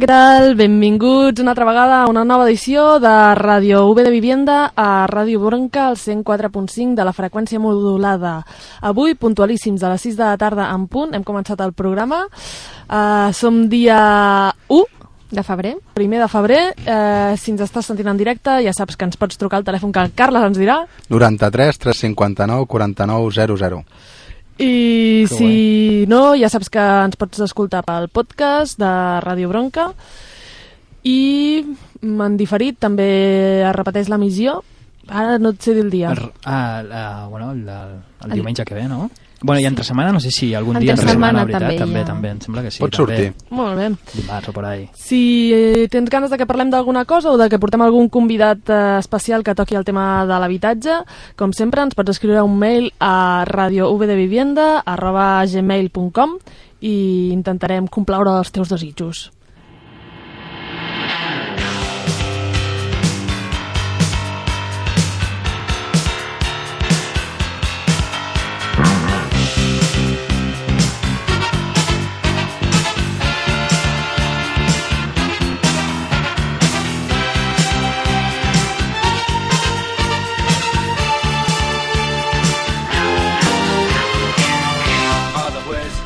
Què tal? Benvinguts una altra vegada a una nova edició de Ràdio V de Vivienda a Ràdio Bronca al 104.5 de la freqüència modulada. Avui, puntualíssims, a les 6 de la tarda en punt, hem començat el programa. Uh, som dia 1 de febrer. Primer de febrer, eh, si ens estàs sentint en directe, ja saps que ens pots trucar al telèfon que el Carles ens dirà. 93 359 49 00. I Que si no, ja saps que ens pots escoltar pel podcast de Ràdio Bronca. I en diferit també es repeteix l'emissió. Ara no et sé dir el dia. El, ah, la, bueno, el, el, el diumenge que ve, no? Bueno, i entre setmana no sé si algun Entre dia entre setmana veritat, també, també, ja. també, em sembla que sí. Pot també. sortir. Molt bé. Dimarts o por ahí. Si eh, tens ganes de que parlem d'alguna cosa o de que portem algun convidat eh, especial que toqui el tema de l'habitatge, com sempre ens pots escriure un mail a radiovdevivienda.gmail.com i intentarem complaure els teus desitjos.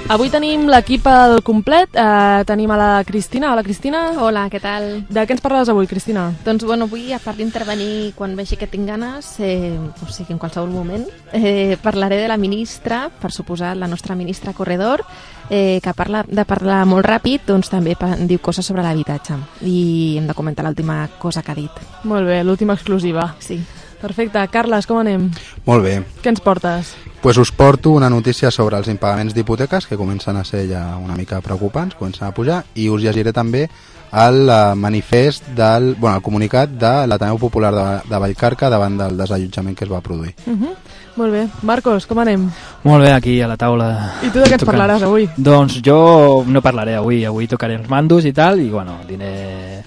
Avui tenim l'equip al complet. Eh, tenim a la Cristina. Hola, Cristina. Hola, què tal? De què ens parles avui, Cristina? Doncs bueno, avui, a part d'intervenir quan vegi que tinc ganes, eh, o sigui, en qualsevol moment, eh, parlaré de la ministra, per suposar, la nostra ministra Corredor, eh, que parla de parlar molt ràpid, doncs també diu coses sobre l'habitatge. I hem de comentar l'última cosa que ha dit. Molt bé, l'última exclusiva. Sí. Perfecte. Carles, com anem? Molt bé. Què ens portes? pues us porto una notícia sobre els impagaments d'hipoteques que comencen a ser ja una mica preocupants, comencen a pujar, i us llegiré també el eh, manifest del, bueno, el comunicat de l'Ateneu Popular de, de Vallcarca davant del desallotjament que es va produir. Uh -huh. Molt bé. Marcos, com anem? Molt bé, aquí a la taula. I tu de què ens Tocant. parlaràs avui? Doncs jo no parlaré avui, avui tocaré els mandos i tal, i bueno, diré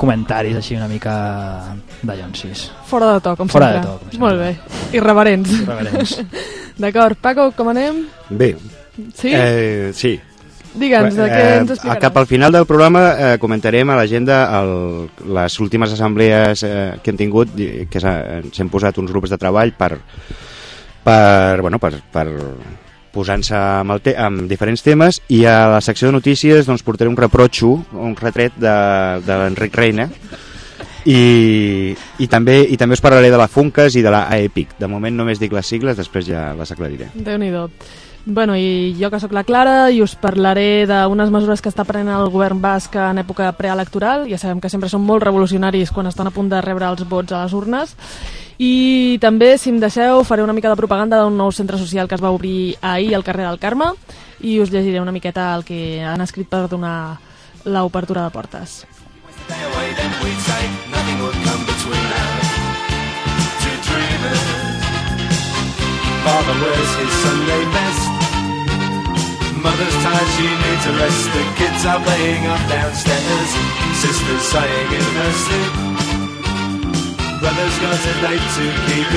comentaris així una mica de llonsis. Fora de to, com Fora sempre. de to, com sempre. Molt bé. Irreverents. Irreverents. D'acord. Paco, com anem? Bé, Sí? eh, sí. Digue'ns, de què ens a explicaràs? cap al final del programa eh, comentarem a l'agenda les últimes assemblees eh, que hem tingut, que s'ha- ens hem posat uns grups de treball per, per, bueno, per, per posant-se amb, el te amb diferents temes i a la secció de notícies doncs, portaré un reprotxo, un retret de, de l'Enric Reina i, i, també, i també us parlaré de la Funques i de la AEPIC. De moment només dic les sigles, després ja les aclariré. Déu-n'hi-do. Bueno, i jo que sóc la Clara i us parlaré d'unes mesures que està prenent el govern basc en època preelectoral. Ja sabem que sempre són molt revolucionaris quan estan a punt de rebre els vots a les urnes. I també, si em deixeu, faré una mica de propaganda d'un nou centre social que es va obrir ahir al carrer del Carme i us llegiré una miqueta el que han escrit per donar l'obertura de portes. Father wears his Sunday best. Mother's tired, she needs a rest. The kids are playing up downstairs. Sister's sighing in her sleep. Brother's got a to keep,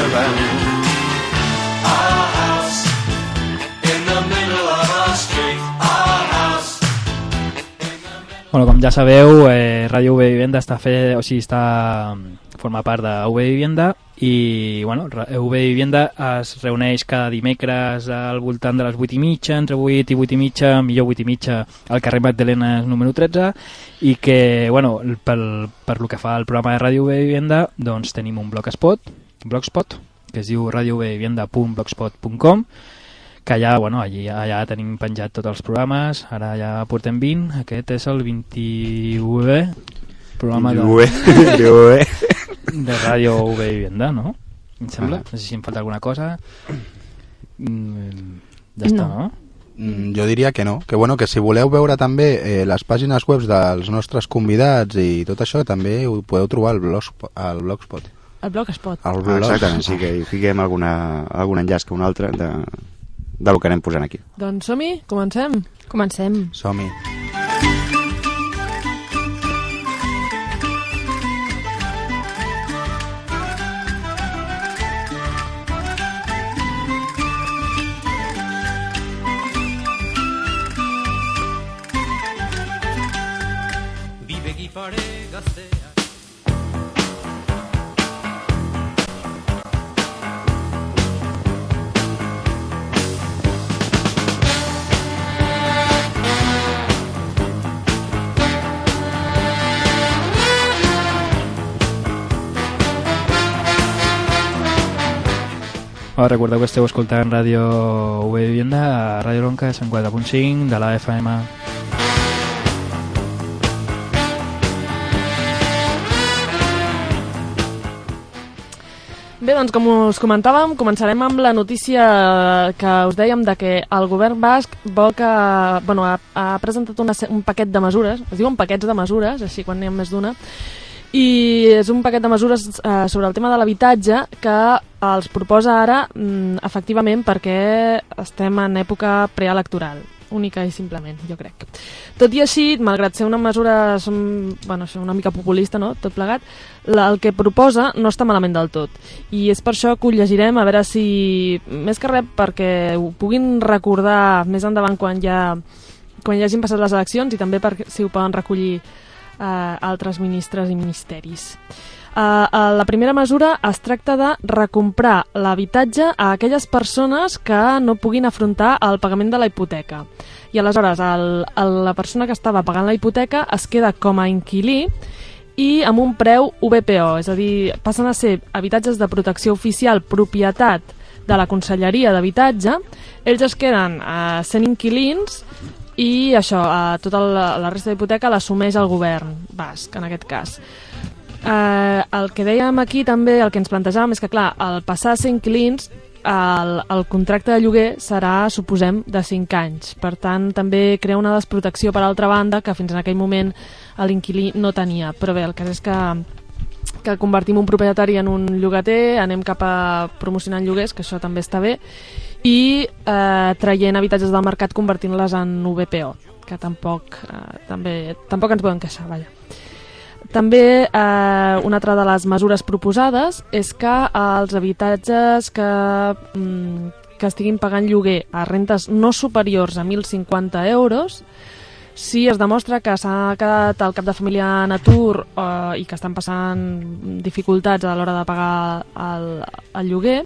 around. Our house in the middle of our street. Bueno, com ja sabeu, eh, Ràdio UV Vivienda està fe, o sigui, està, forma part i bueno, UV Vivienda es reuneix cada dimecres al voltant de les 8 i mitja, entre 8 i 8 i mitja, millor 8 i mitja, al carrer Magdalena número 13 i que, bueno, pel, per lo que fa al programa de Ràdio UV Vivienda doncs tenim un blogspot, blogspot que es diu radiouvvivienda.blogspot.com que allà, bueno, allí, allà tenim penjat tots els programes, ara ja portem 20, aquest és el 21è programa de, Ué, ué. de Ràdio UV Vivienda, no? Em sembla? No sé si em falta alguna cosa. Mm, ja està, no? Mm, jo diria que no, que bueno, que si voleu veure també eh, les pàgines web dels nostres convidats i tot això, també ho podeu trobar al, blog, al Blogspot. El Blogspot. Al Ah, blog. exactament, sí que hi fiquem alguna, algun enllaç que un altre de, de lo que anem posant aquí. Doncs som-hi, comencem. Comencem. Som-hi. Escasea. Bueno, recordeu que esteu escoltant Ràdio UB Vivienda a Ràdio Ronca 104.5 de la FM. Bé, doncs com us comentàvem, començarem amb la notícia que us dèiem de que el govern basc vol que, bueno, ha, ha presentat una, un paquet de mesures, es diuen paquets de mesures, així quan n'hi ha més d'una, i és un paquet de mesures eh, sobre el tema de l'habitatge que els proposa ara mm, efectivament perquè estem en època preelectoral única i simplement, jo crec. Tot i així, malgrat ser una mesura som, bueno, ser una mica populista, no? tot plegat, la, el que proposa no està malament del tot. I és per això que ho llegirem, a veure si, més que res, perquè ho puguin recordar més endavant quan ja, quan ja hagin passat les eleccions i també perquè si ho poden recollir eh, altres ministres i ministeris. Uh, uh, la primera mesura es tracta de recomprar l'habitatge a aquelles persones que no puguin afrontar el pagament de la hipoteca. I aleshores el, el, la persona que estava pagant la hipoteca es queda com a inquilí i amb un preu VPO, és a dir, passen a ser habitatges de protecció oficial propietat de la Conselleria d'Habitatge, ells es queden eh, sent inquilins i això, eh, tota la, la resta d'hipoteca l'assumeix el govern basc, en aquest cas. Eh, el que dèiem aquí també, el que ens plantejàvem és que, clar, al passar a ser inquilins, el, el contracte de lloguer serà, suposem, de 5 anys. Per tant, també crea una desprotecció per altra banda que fins en aquell moment l'inquilí no tenia. Però bé, el cas és que que convertim un propietari en un llogater, anem cap a promocionant lloguers, que això també està bé, i eh, traient habitatges del mercat convertint-les en VPO, que tampoc, eh, també, tampoc ens podem queixar, vaja. També eh, una altra de les mesures proposades és que els habitatges que, mm, que estiguin pagant lloguer a rentes no superiors a 1.050 euros si es demostra que s'ha quedat el cap de família en atur eh, i que estan passant dificultats a l'hora de pagar el, el lloguer,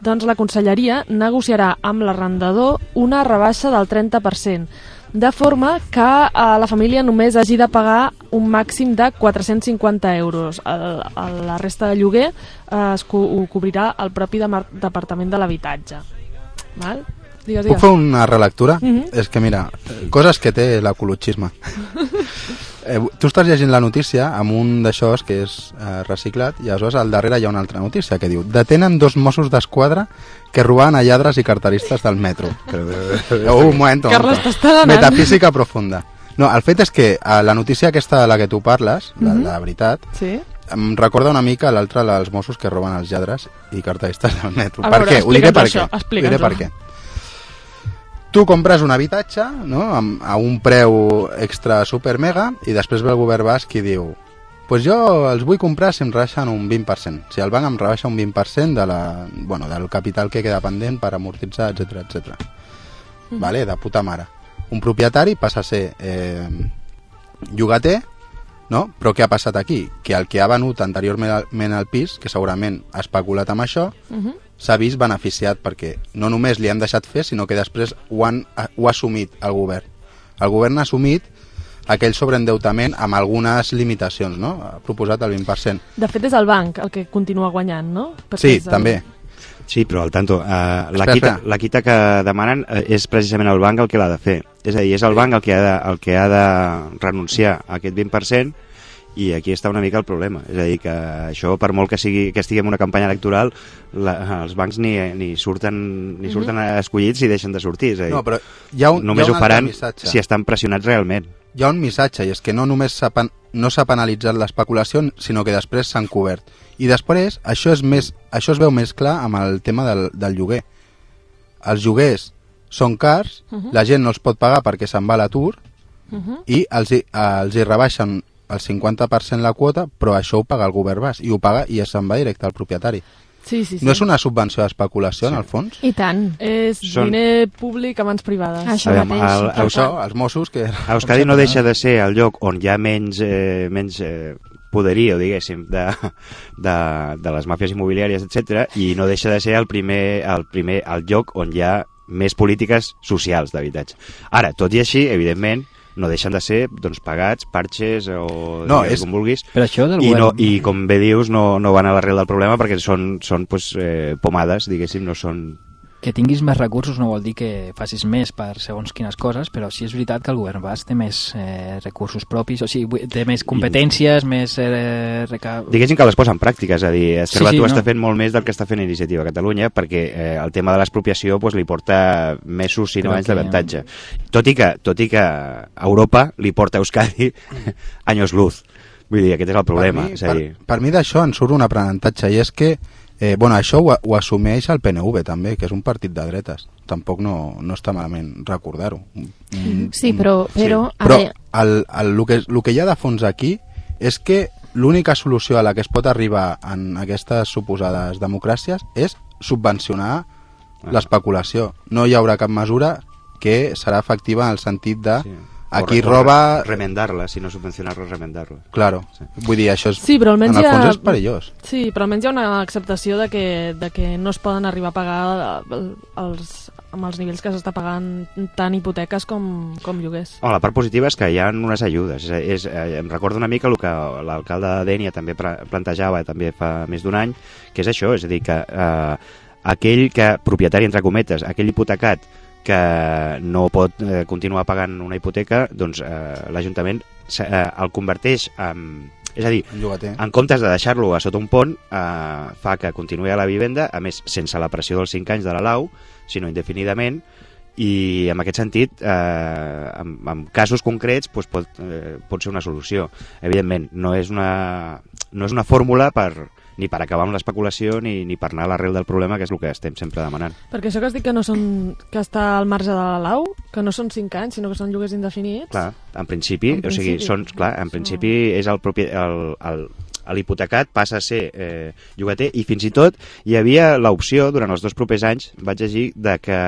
doncs la conselleria negociarà amb l'arrendador una rebaixa del 30%, de forma que eh, la família només hagi de pagar un màxim de 450 euros. El, el, la resta de lloguer eh, es co ho cobrirà el propi de Departament de l'Habitatge. Val? Digues, Puc digues. fer una relectura? Mhm. És que mira, coses que té l'ecologisme. eh, tu estàs llegint la notícia amb un d'això que és eh, reciclat i aleshores al darrere hi ha una altra notícia que diu detenen dos Mossos d'Esquadra que robaven a lladres i carteristes del metro. Però, un moment, un Carles, moment. t'està. Metafísica profunda. No, el fet és que eh, la notícia aquesta de la que tu parles, la, Mhm. la veritat, Sí? em recorda una mica l'altre dels Mossos que roben els lladres i carteristes del metro. A per veure, què? Ho diré per explica'ns què. això, Ho diré per què. Tu compres un habitatge no? A un preu extra super mega i després ve el govern basc i diu pues jo els vull comprar si em rebaixen un 20%. Si el banc em rebaixa un 20% de la, bueno, del capital que queda pendent per amortitzar, etc etc. Vale, de puta mare. Un propietari passa a ser eh, llogater, no? Però què ha passat aquí? Que el que ha venut anteriorment al pis, que segurament ha especulat amb això, Mhm. S'ha vist beneficiat perquè no només li han deixat fer, sinó que després ho, han, ho ha assumit el govern. El govern ha assumit aquell sobreendeutament amb algunes limitacions, no? Ha proposat el 20%. De fet, és el banc el que continua guanyant, no? Perquè Sí, és el- també. Sí, però al tanto, uh, la, quita, la quita que demanen uh, és precisament el banc el que l'ha de fer. És a dir, és el banc el que ha de, el que ha de renunciar a aquest 20% i aquí està una mica el problema. És a dir, que això, per molt que, sigui, que estigui en una campanya electoral, la, els bancs ni, ni surten, ni surten escollits i deixen de sortir. És a dir, No, però hi ha un, només hi ha un ho faran missatge. si estan pressionats realment. Hi ha un missatge, i és que no només s'ha pen- no s'ha penalitzat l'especulació, sinó que després s'han cobert. I després, això, és més, això es veu més clar amb el tema del, del lloguer. Els lloguers són cars, Uh -huh. la gent no els pot pagar perquè se'n va a l'atur, Uh -huh. i els, els hi rebaixen el 50% la quota, però això ho paga el govern basc, i ho paga i se'n va directe al propietari. Sí, sí, sí. No és una subvenció d'especulació, en el fons? I tant. És Són- diner públic a mans privades. Això Aviam, mateix. el- tal Això, els Mossos, que... A Euskadi no deixa de ser el lloc on hi ha menys, eh, menys eh, poderío, diguéssim, de, de, de les màfies immobiliàries, etc i no deixa de ser el primer, el primer el lloc on hi ha més polítiques socials d'habitatge. Ara, tot i així, evidentment, no deixen de ser doncs, pagats, parxes o No, digues és- com vulguis, Però això del i, no, i com bé dius, no, no van a l'arrel del problema perquè són, són pues, eh, pomades, diguéssim, no són... Que tinguis més recursos no vol dir que facis més per segons quines coses, però sí és veritat que el govern basc té més eh, recursos propis, o sigui, té més competències, més... Eh, reca... Diguéssim que les posa en pràctica, és a dir, Esquerra Sí, sí, tu no. està fent molt més del que està fent Iniciativa Catalunya perquè eh, el tema de l'expropiació pues, li porta mesos, si no anys d'avantatge. Tot, i que, tot i que Europa li porta a Euskadi anys luz. Vull dir, aquest és el problema. Per mi, és a dir, per, per mi d'això en surt un aprenentatge i és que eh, bueno, això ho, ho assumeix el PNV també, que és un partit de dretes. Tampoc no, no està malament recordar-ho. Mm, Sí, però... però, sí. però el, el, el, que, el que hi ha de fons aquí és que l'única solució a la que es pot arribar en aquestes suposades democràcies és subvencionar Ah. l'especulació. No hi haurà cap mesura que serà efectiva en el sentit de sí. A O roba... re- Remendar-la, si no subvencionar-la, remendar-la. Claro. Sí. Vull dir, això és... Sí, però almenys en el hi ha- fons és perillós. Sí, però almenys hi ha una acceptació de que, de que no es poden arribar a pagar eh, els, amb els nivells que s'està pagant tant hipoteques com, com lloguers. Oh, la part positiva és que hi ha unes ajudes. És, és, eh, em recordo una mica el que l'alcalde de Dènia també plantejava també fa més d'un any, que és això, és a dir, que eh, aquell que, propietari entre cometes, aquell hipotecat que no pot eh, continuar pagant una hipoteca, doncs eh, l'Ajuntament eh, el converteix en... És a dir, llogater. en comptes de deixar-lo a sota un pont, eh, fa que continuï a la vivenda, a més, sense la pressió dels 5 anys de la lau, sinó indefinidament, i en aquest sentit, eh, en, en casos concrets, doncs pot, eh, pot ser una solució. Evidentment, no és una, no és una fórmula per, ni per acabar amb l'especulació ni, ni per anar a l'arrel del problema, que és el que estem sempre demanant. Perquè això que has dit que, no són, que està al marge de la lau, que no són 5 anys, sinó que són lloguers indefinits... Clar, en principi, En o sigui, principi. són, clar, en principi és el propi, el, el, l'hipotecat passa a ser eh, llogater i fins i tot hi havia l'opció durant els dos propers anys, vaig llegir, de que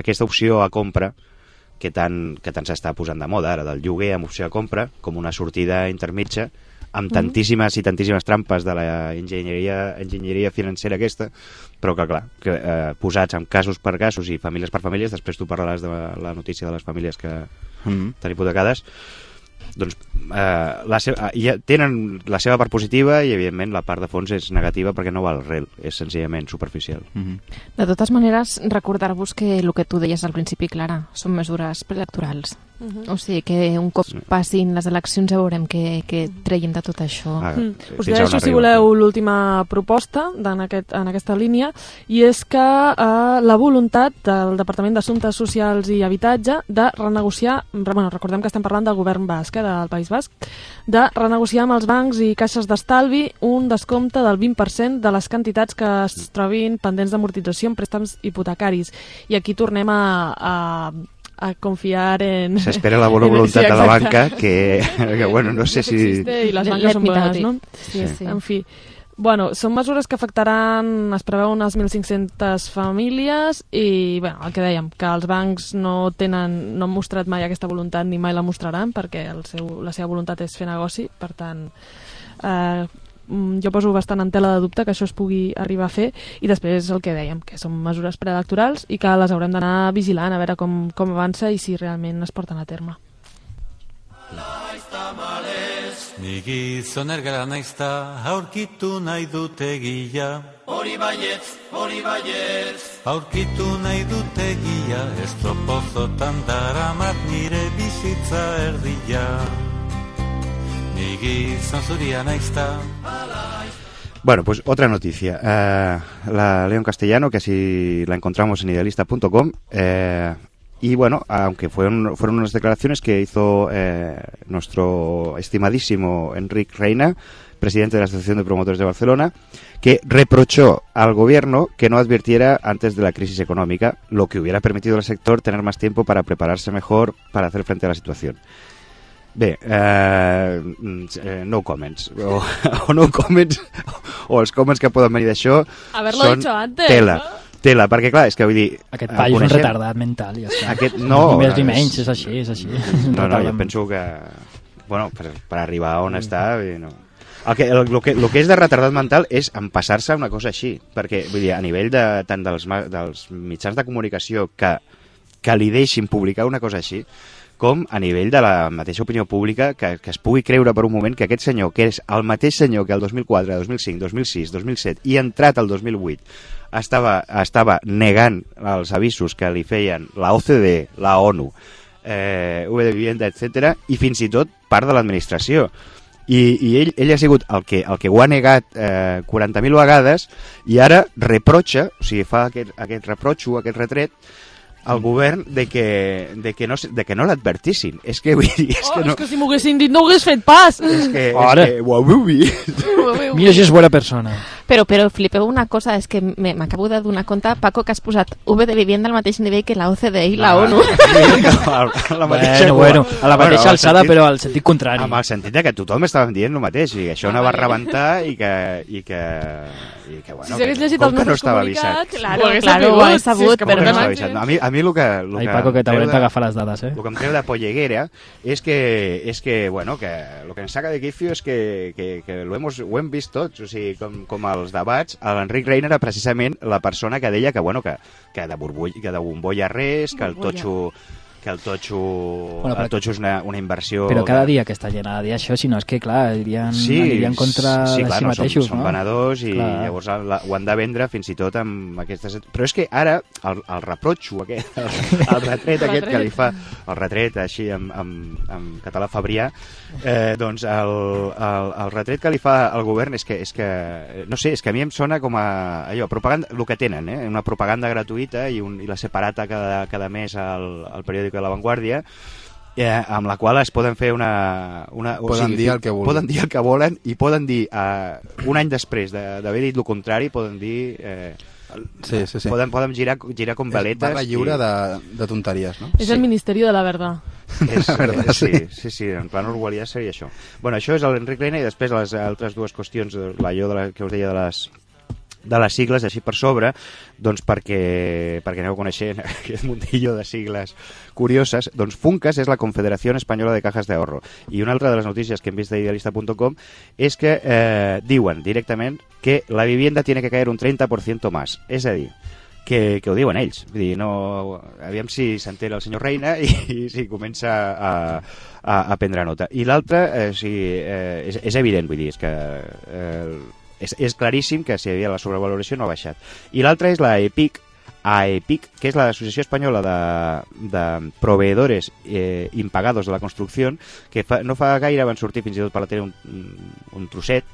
aquesta opció a compra que tant, que tant s'està posant de moda ara, del lloguer amb opció a compra, com una sortida intermitja, amb tantíssimes i tantíssimes trampes de la enginyeria, enginyeria financera aquesta, però que clar, que, eh, posats en casos per casos i famílies per famílies, després tu parlaràs de la notícia de les famílies que Mm. estan hipotecades, doncs eh, la seva, ja tenen la seva part positiva i evidentment la part de fons és negativa perquè no va al rel, és senzillament superficial. Mm -hmm. de totes maneres, recordar-vos que el que tu deies al principi, Clara, són mesures preelectorals. Uh -huh. O sigui que un cop Sí. passin les eleccions ja veurem què, què treiem de tot això. Ah, Mm. Us deixo, si voleu, l'última proposta en, aquest, en aquesta línia, i és que eh, la voluntat del Departament d'Assumptes Socials i Habitatge de renegociar, re- bueno, recordem que estem parlant del govern basc, eh, del País Basc, de renegociar amb els bancs i caixes d'estalvi un descompte del 20% de les quantitats que es trobin pendents d'amortització en préstecs hipotecaris. I aquí tornem a, a, a confiar en... S'espera la bona voluntat sí, de la banca que, que bueno, no sé si... Existe i les banques són bones, no? Sí, sí. En fi, bueno, són mesures que afectaran, es preveu unes 1.500 famílies i, bueno, el que dèiem, que els bancs no tenen, no han mostrat mai aquesta voluntat ni mai la mostraran perquè el seu, la seva voluntat és fer negoci, per tant, eh, jo poso bastant en tela de dubte que això es pugui arribar a fer i després el que dèiem, que són mesures preelectorals i que les haurem d'anar vigilant a veure com, com avança i si realment es porten a terme. Ni gizon ergara naizta aurkitu nahi dute gila. Hori baietz, hori baietz Aurkitu nahi dute gila Estropozotan daramat nire bizitza erdila Bueno, pues otra noticia. Eh, la León Castellano, que así la encontramos en idealista.com. eh, y bueno, aunque fueron, unas declaraciones que hizo eh, nuestro estimadísimo Enric Reina, presidente de la Asociación de Promotores de Barcelona, que reprochó al gobierno que no advirtiera antes de la crisis económica, lo que hubiera permitido al sector tener más tiempo para prepararse mejor para hacer frente a la situación. Bé, eh, mm, eh, no comments o, o no comments o els comments que poden venir d'això Haberlo són antes, tela. no? Tela, perquè clar, és que vull dir... Aquest eh, paio és un coneixem- retardat mental, ja està. Aquest, no, Ni més ni menys, és així, és així. No, no, jo penso que... Bueno, per, per arribar on està... vull dir, No. El que, el, el, que, el que és de retardat mental és empassar-se una cosa així, perquè vull dir, a nivell de, tant dels, dels mitjans de comunicació que, que li deixin publicar una cosa així, com a nivell de la mateixa opinió pública que, que es pugui creure per un moment que aquest senyor, que és el mateix senyor que el 2004, 2005, 2006, 2007 i entrat al 2008, estava, estava negant els avisos que li feien la OCDE, la ONU, eh, V de Vivienda, etc i fins i tot part de l'administració. I, i ell, ell ha sigut el que, el que ho ha negat eh, 40.000 vegades i ara reprotxa, o sigui, fa aquest, aquest reprotxo, aquest retret, al govern de que, de que no, de que no l'advertissin. És que, vull dir, és Oh, que no... és que si m'ho haguessin dit no ho hagués fet pas. És que, Ara. és que ho heu vist. Mira si és bona persona. Però, però flipeu una cosa, és que me- m'acabo de donar compte, Paco, que has posat V de vivienda al mateix nivell que la OCDE i la Ah, ONU. a la mateixa, Bueno, bueno, a la mateixa al alçada, sentit- però al sentit contrari. Amb el sentit de que tothom estava dient el mateix, i que això Ah, anava a vale. rebentar i que, i que, i que bueno, si s'hagués que, llegit els no nostres estava avisat. comunicats, Claro, ho claro, ho hagués sabut, Com que no avisat. A mi, a mi el que... El Ai, que Paco, que t'haurem d'agafar les dades, eh? El que em treu de polleguera és que, és que, bueno, que el que ens saca de quicio és que, que, que lo hemos, ho hem vist tots, o sigui, com, com els debats, l'Enric Reina era precisament la persona que deia que, bueno, que, que de burbull, que de bombolla res, que el totxo que el totxo, Bueno, però- el totxo és una, una inversió... Però cada dia que està gent ha de dir això, si no és que, clar, anirien, sí, anirien contra sí, de clar, si no, mateixos, són, no? són venedors i Clar. llavors la, ho han de vendre fins i tot amb aquestes... Però és que ara el, el reprotxo aquest, el, el retret aquest que li fa, el retret així en, en, en català fabrià, eh, doncs el, el, el retret que li fa el govern és que, és que, no sé, és que a mi em sona com a allò, propaganda, el que tenen, eh? una propaganda gratuïta i, un, i la separata cada, cada mes al, al periòdic de La Vanguardia, eh, amb la qual es poden fer una... una o Poden dir el que vulguin. Poden dir el que volen i poden dir, eh, un any després de- d'haver dit el contrari, poden dir... Eh, Sí, sí, sí. Poden, poden girar, girar com És veletes. barra lliure i- de, de tonteries, no? És el Ministeri de la Verdad. És, La verdad, eh, sí, sí. sí, sí, en plan orwellià seria això. Bueno, això és l'Enric Reina i després les altres dues qüestions, la jo de la, que us deia de les de les sigles així per sobre doncs perquè, perquè aneu coneixent aquest muntillo de sigles curioses doncs FUNCAS és la Confederació Espanyola de Cajas de Ahorro i una altra de les notícies que hem vist d'idealista.com és que eh, diuen directament que la vivienda tiene que caer un 30% más és a dir, que, que ho diuen ells. Vull dir, no, aviam si s'entera el senyor Reina i, i si comença a, a, a prendre nota. I l'altre, eh, sí, eh, és, és evident, vull dir, és que eh, és, és claríssim que si hi havia la sobrevaloració no ha baixat. I l'altre és la EPIC, AEPIC, que és l'Associació Espanyola de, de Proveedores eh, Impagados de la Construcció, que fa, no fa gaire van sortir fins i tot per la tele un, un trosset,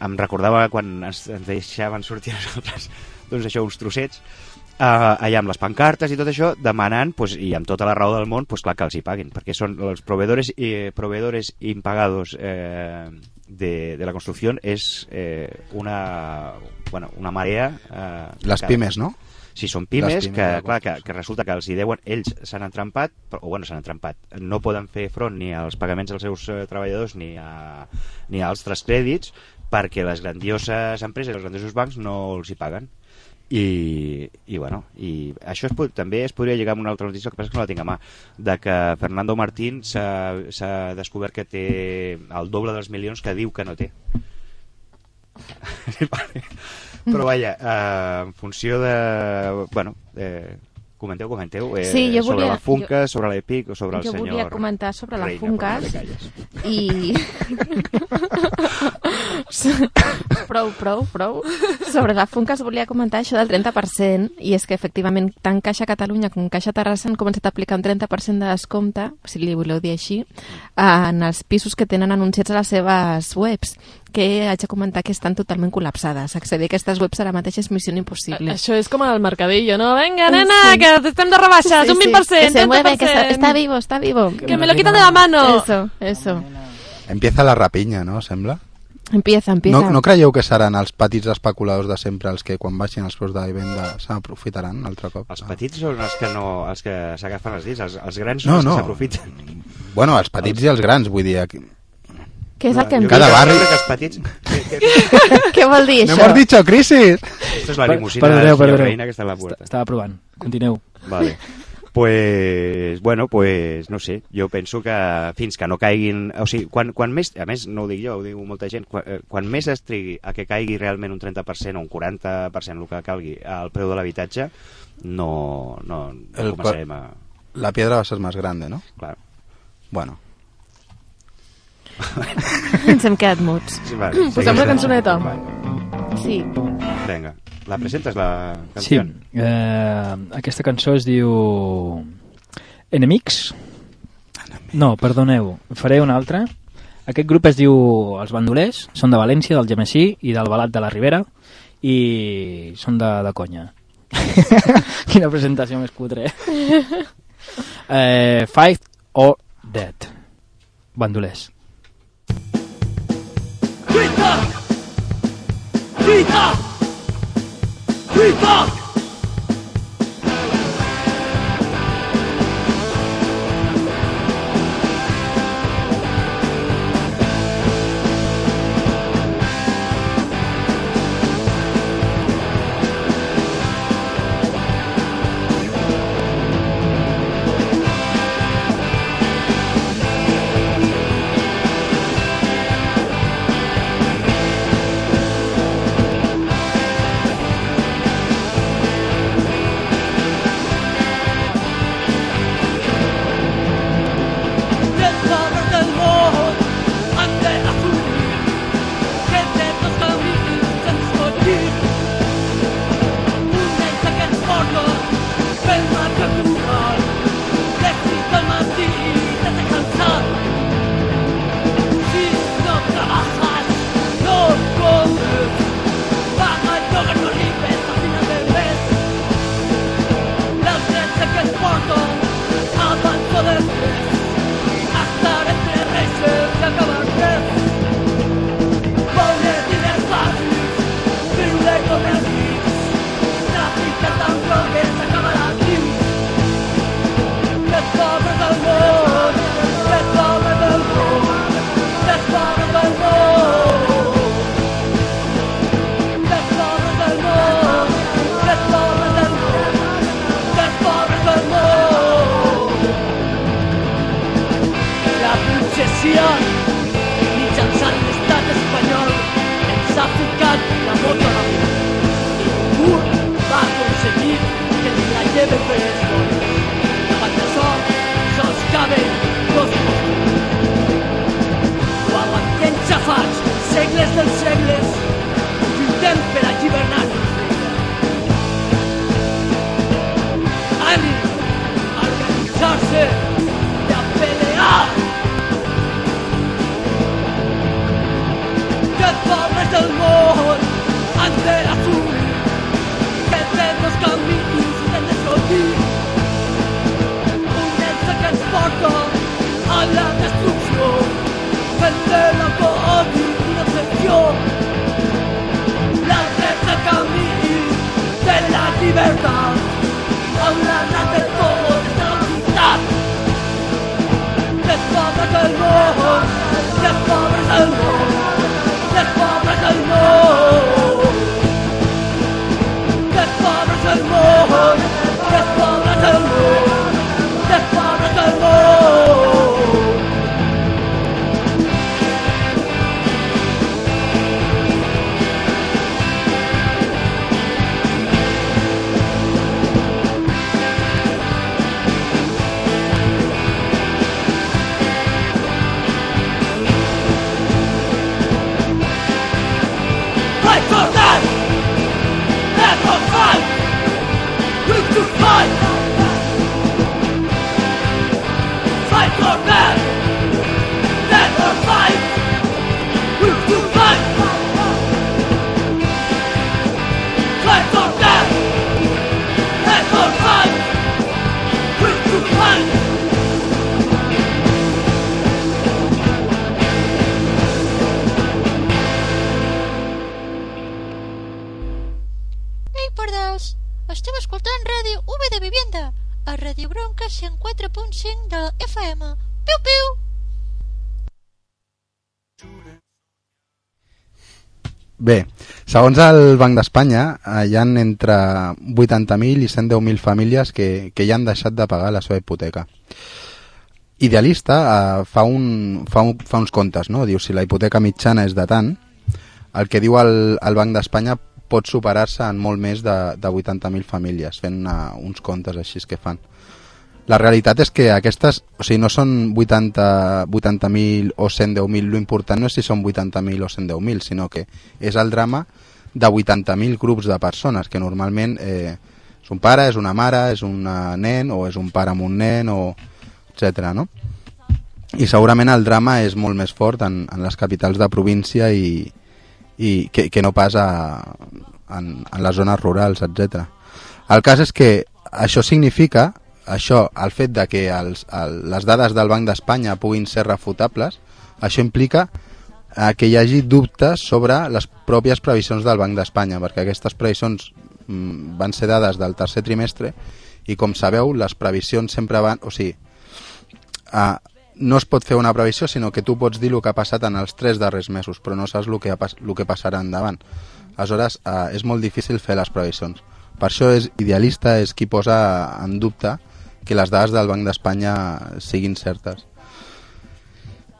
em recordava quan ens, ens deixaven sortir nosaltres doncs això, uns trossets uh, allà amb les pancartes i tot això demanant, pues, i amb tota la raó del món pues, clar que els hi paguin, perquè són els proveedores, eh, proveedores impagados eh, de, de la construcció és eh, una, bueno, una marea eh, Les que- pimes, no? si són pimes, que, la clar, que, que resulta que els hi deuen, ells s'han entrampat, però, o bueno, s'han entrampat, no poden fer front ni als pagaments dels seus eh, treballadors ni a, ni a altres crèdits perquè les grandioses empreses, els grandiosos bancs no els hi paguen. I, i bueno, i això es pot, també es podria llegar amb una altra notícia, que passa que no la tinc a mà, de que Fernando Martín s'ha descobert que té el doble dels milions que diu que no té. Però vaja, eh, en funció de... Bueno, eh, comenteu, comenteu. Eh, Sí, jo sobre volia- la Funca, sobre l'EPIC o sobre el jo senyor... volia comentar sobre la calles. i... prou, prou, prou. Sobre la Funcas volia comentar això del 30% i és que efectivament tant Caixa Catalunya com Caixa Terrassa han començat a aplicar un 30% de descompte, si li voleu dir així, en els pisos que tenen anunciats a les seves webs que haig de comentar que estan totalment col·lapsades. Accedir a aquestes webs ara mateix és missió impossible. Això és com el mercadillo, no? Venga, nena, Sí. que estem de rebaixes, un 20%, Se mueve, que está, 30%. está vivo, está vivo. Que me lo quitan de la mano. Eso, eso. Empieza la rapinya, no? Sembla. Empieza, empieza. No, no creieu que seran els petits especuladors de sempre els que quan baixin els preus de la venda se n'aprofitaran altre cop? Els petits són els que no, els que s'agafen els dits, els, els grans No, són els no. que s'aprofiten. Bueno, els petits i els grans, vull dir... aquí- Què és el que Jo empieza? Cada barri- que els petits, Què vol dir No això? hemos dicho crisis! Esto es la limusina perdoneu, del senyor perdoneu. Reina que està a la puerta. Estava provant. Continueu. Vale. Pues, bueno, pues, no sé, jo penso que fins que no caiguin... O sigui, quan, quan més... A més, no ho dic jo, ho diu molta gent. Quan, eh, quan més es trigui a que caigui realment un 30% o un 40% el que calgui al preu de l'habitatge, no, no, no El començarem a... La piedra va ser más grande, ¿no? Clar. Bueno. Ens hem quedat muts. Sí, vale, Posem la cançoneta. Sí. Vinga, la presentes, la Sí, canció? eh, aquesta cançó es diu Enemics? No, perdoneu, faré una altra. Aquest grup es diu Els Bandolers, són de València, del Gemesí i del Balat de la Ribera i són de, de conya. Quina presentació més cutre. eh, Fight or Dead. Bandolers. Lluita! Lluita! Lluita! Segons el Banc d'Espanya, eh, hi ha entre 80.000 i 110.000 famílies que, que ja han deixat de pagar la seva hipoteca. Idealista eh, fa, un, fa, un, fa uns comptes, no? Diu, si la hipoteca mitjana és de tant, el que diu el, el Banc d'Espanya pot superar-se en molt més de, de 80.000 famílies, fent uh, uns comptes així que fan. La realitat és que aquestes, o sigui, no són 80 80.000 o 110.000, l'important no és si són 80.000 o 110.000, sinó que és el drama de 80.000 grups de persones, que normalment eh, és un pare, és una mare, és un nen, o és un pare amb un nen, o etc. no? I segurament el drama és molt més fort en, en les capitals de província i, i que, que no pas a, en, en les zones rurals, etc. El cas és que això significa això, el fet de que els, el, les dades del Banc d'Espanya puguin ser refutables, això implica eh, que hi hagi dubtes sobre les pròpies previsions del Banc d'Espanya, perquè aquestes previsions mm, van ser dades del tercer trimestre i com sabeu, les previsions sempre van... O sigui, eh, no es pot fer una previsió, sinó que tu pots dir el que ha passat en els tres darrers mesos, però no saps el que, el que passarà endavant. Aleshores, eh, és molt difícil fer les previsions. Per això és idealista, és qui posa en dubte que les dades del Banc d'Espanya siguin certes.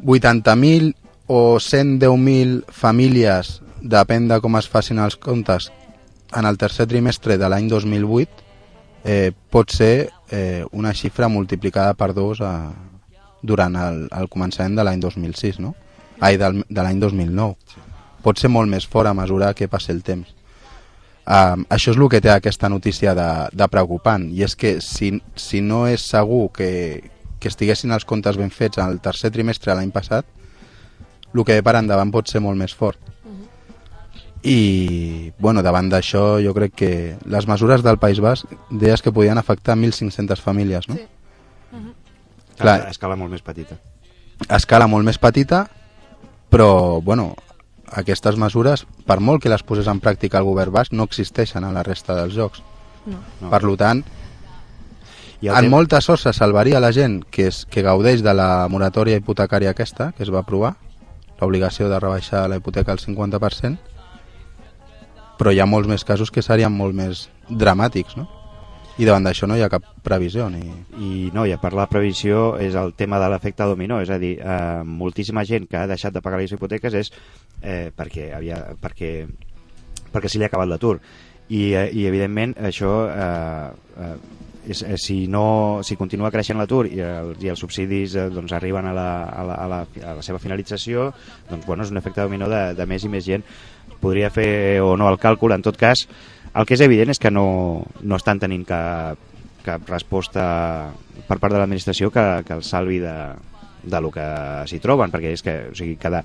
80.000 o 110.000 famílies, depèn de com es facin els comptes, en el tercer trimestre de l'any 2008 eh, pot ser eh, una xifra multiplicada per dos a, durant el, el començament de l'any 2006, no? Ai, del, de l'any 2009. Pot ser molt més fort a mesura que passi el temps. Um, això és el que té aquesta notícia de, de preocupant i és que si, si no és segur que, que estiguessin els comptes ben fets al tercer trimestre de l'any passat el que ve per endavant pot ser molt més fort i bueno, davant d'això jo crec que les mesures del País Basc deies que podien afectar 1.500 famílies no? Sí. Clar. a escala molt més petita. a escala molt més petita però bueno, aquestes mesures per molt que les posés en pràctica el govern basc no existeixen a la resta dels jocs No. No. per tant I en tema- moltes coses salvaria la gent que, és, que gaudeix de la moratòria hipotecària aquesta, que es va aprovar, l'obligació de rebaixar la hipoteca al 50%, però hi ha molts més casos que serien molt més dramàtics, no? I davant d'això no hi ha cap previsió. Ni... I no, i a part la previsió és el tema de l'efecte dominó, és a dir, eh, moltíssima gent que ha deixat de pagar les hipoteques és eh, perquè, havia, perquè, perquè se li ha acabat l'atur. I, eh, I evidentment això eh, eh, si, no, si continua creixent l'atur i, el, i els subsidis eh, doncs arriben a la, a, la, a, la, a la seva finalització, doncs bueno, és un efecte dominó de, de més i més gent. Podria fer o no el càlcul, en tot cas, el que és evident és que no, no estan tenint cap, cap resposta per part de l'administració que, que el salvi de, de lo que s'hi troben, perquè és que, o sigui, cada,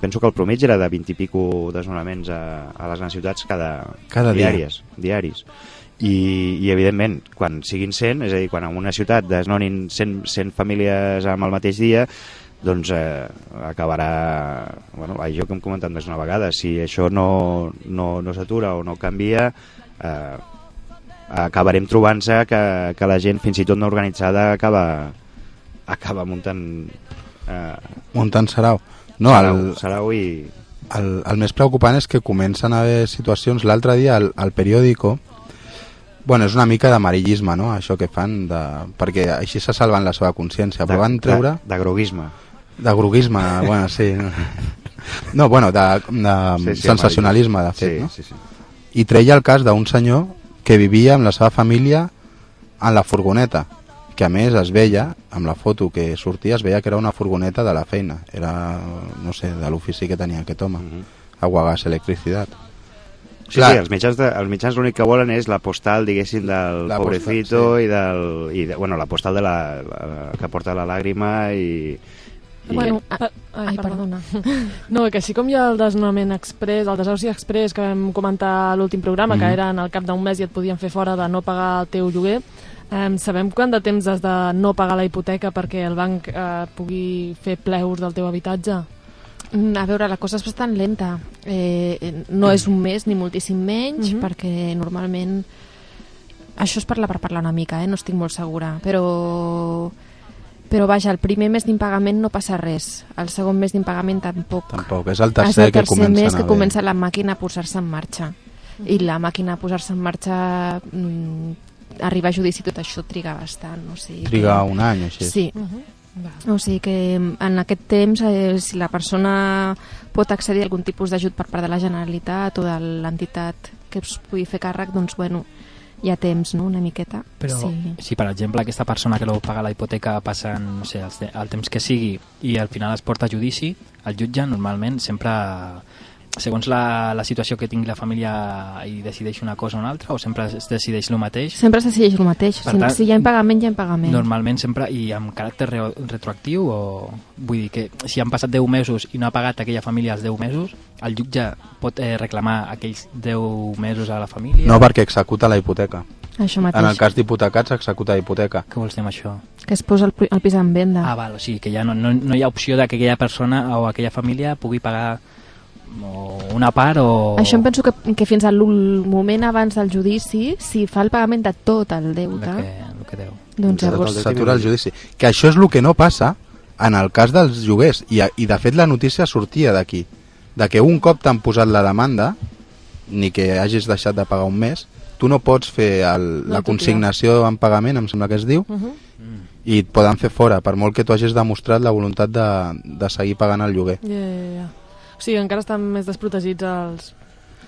penso que el prometge era de 20 i pico desnonaments a, a les grans ciutats cada, Cada dia. diàries, diaris. I, I, evidentment, quan siguin 100, és a dir, quan en una ciutat desnonin 100, 100 famílies amb el mateix dia, doncs eh, acabarà bueno, això que hem comentat més d'una vegada si això no, no, no s'atura o no canvia eh, acabarem trobant-se que, que la gent fins i tot no organitzada acaba acaba muntant eh, Muntant Sarau. No, sarau, el, sarau i el, el més preocupant és que comencen a haver situacions... L'altre dia, al, al periòdico, bueno, és una mica d'amarillisme, no?, això que fan, de, perquè així se salven la seva consciència, però van treure... de, de groguisme De groguisme, bueno, sí. No, bueno, de, de Sí, sí, sensacionalisme, de fet, sí, no? sí, sí. I treia el cas d'un senyor que vivia amb la seva família en la furgoneta, que a més es veia, amb la foto que sortia, es veia que era una furgoneta de la feina. Era, no sé, de l'ofici que tenia aquest home. Mhm. Agua, gas, electricitat. Sí, Clar. sí, els mitjans, de, els mitjans l'únic que volen és la postal, diguéssim, del La pobrecito postal, i del... I de, bueno, la postal de la, la, que porta la làgrima i... i Bueno, Ah, per- Ai, perdona. No, que així com hi ha el desnonament express, el desahuci express que vam comentar a l'últim programa, Mhm. que eren al cap d'un mes i et podien fer fora de no pagar el teu lloguer, eh, sabem quant de temps has de no pagar la hipoteca perquè el banc eh, pugui fer pleus del teu habitatge? Mm, A veure, la cosa és bastant lenta. Eh, no és un mes ni moltíssim menys, Mhm. perquè normalment... Això és parlar per parlar una mica, eh? no estic molt segura, però Però vaja, el primer mes d'impagament no passa res. El segon mes d'impagament tampoc. Tampoc, és el és tercer, el que tercer comença mes a que comença la màquina a posar-se en marxa. I la màquina a posar-se en marxa mm, arribar a judici tot això triga bastant. O sigui. Triga que... un any així. Sí, Uh -huh. O sigui que en aquest temps, eh, si la persona pot accedir a algun tipus d'ajut per part de la Generalitat o de l'entitat que es pugui fer càrrec, doncs bueno, hi ha temps, no?, una miqueta. Però Sí. si, per exemple, aquesta persona que no paga la hipoteca passen no sé, el, el temps que sigui i al final es porta a judici, el jutge normalment sempre, segons la, la situació que tingui la família i decideix una cosa o una altra, o sempre es decideix el mateix, Sempre se decideix el mateix. Per Si, tant, si hi ha impagament, hi ha impagament. normalment sempre i amb caràcter re retroactiu o vull dir que si han passat 10 mesos i no ha pagat aquella família els 10 mesos el jutge pot eh, reclamar aquells 10 mesos a la família No perquè executa la hipoteca. Això mateix. En el cas d'hipotecats s'executa la hipoteca. què vols dir amb això? Que es posa el, el pis en venda. Ah, val, o sigui que ja no, no, no hi ha opció de que aquella persona o aquella família pugui pagar o una part o... Això em penso que, que fins al moment abans del judici, si fa el pagament de tot el el deute, que, el que deu. doncs llavors... S'atura el judici. Que això és el que no passa en el cas dels lloguers. I, I de fet la notícia sortia d'aquí. De que un cop t'han posat la demanda, ni que hagis deixat de pagar un mes, tu no pots fer el, la consignació en pagament, em sembla que es diu, Uh -huh. i et poden fer fora, per molt que tu hagis demostrat la voluntat de, de seguir pagant el lloguer. Ja, ja, ja. O sigui, encara estan més desprotegits els,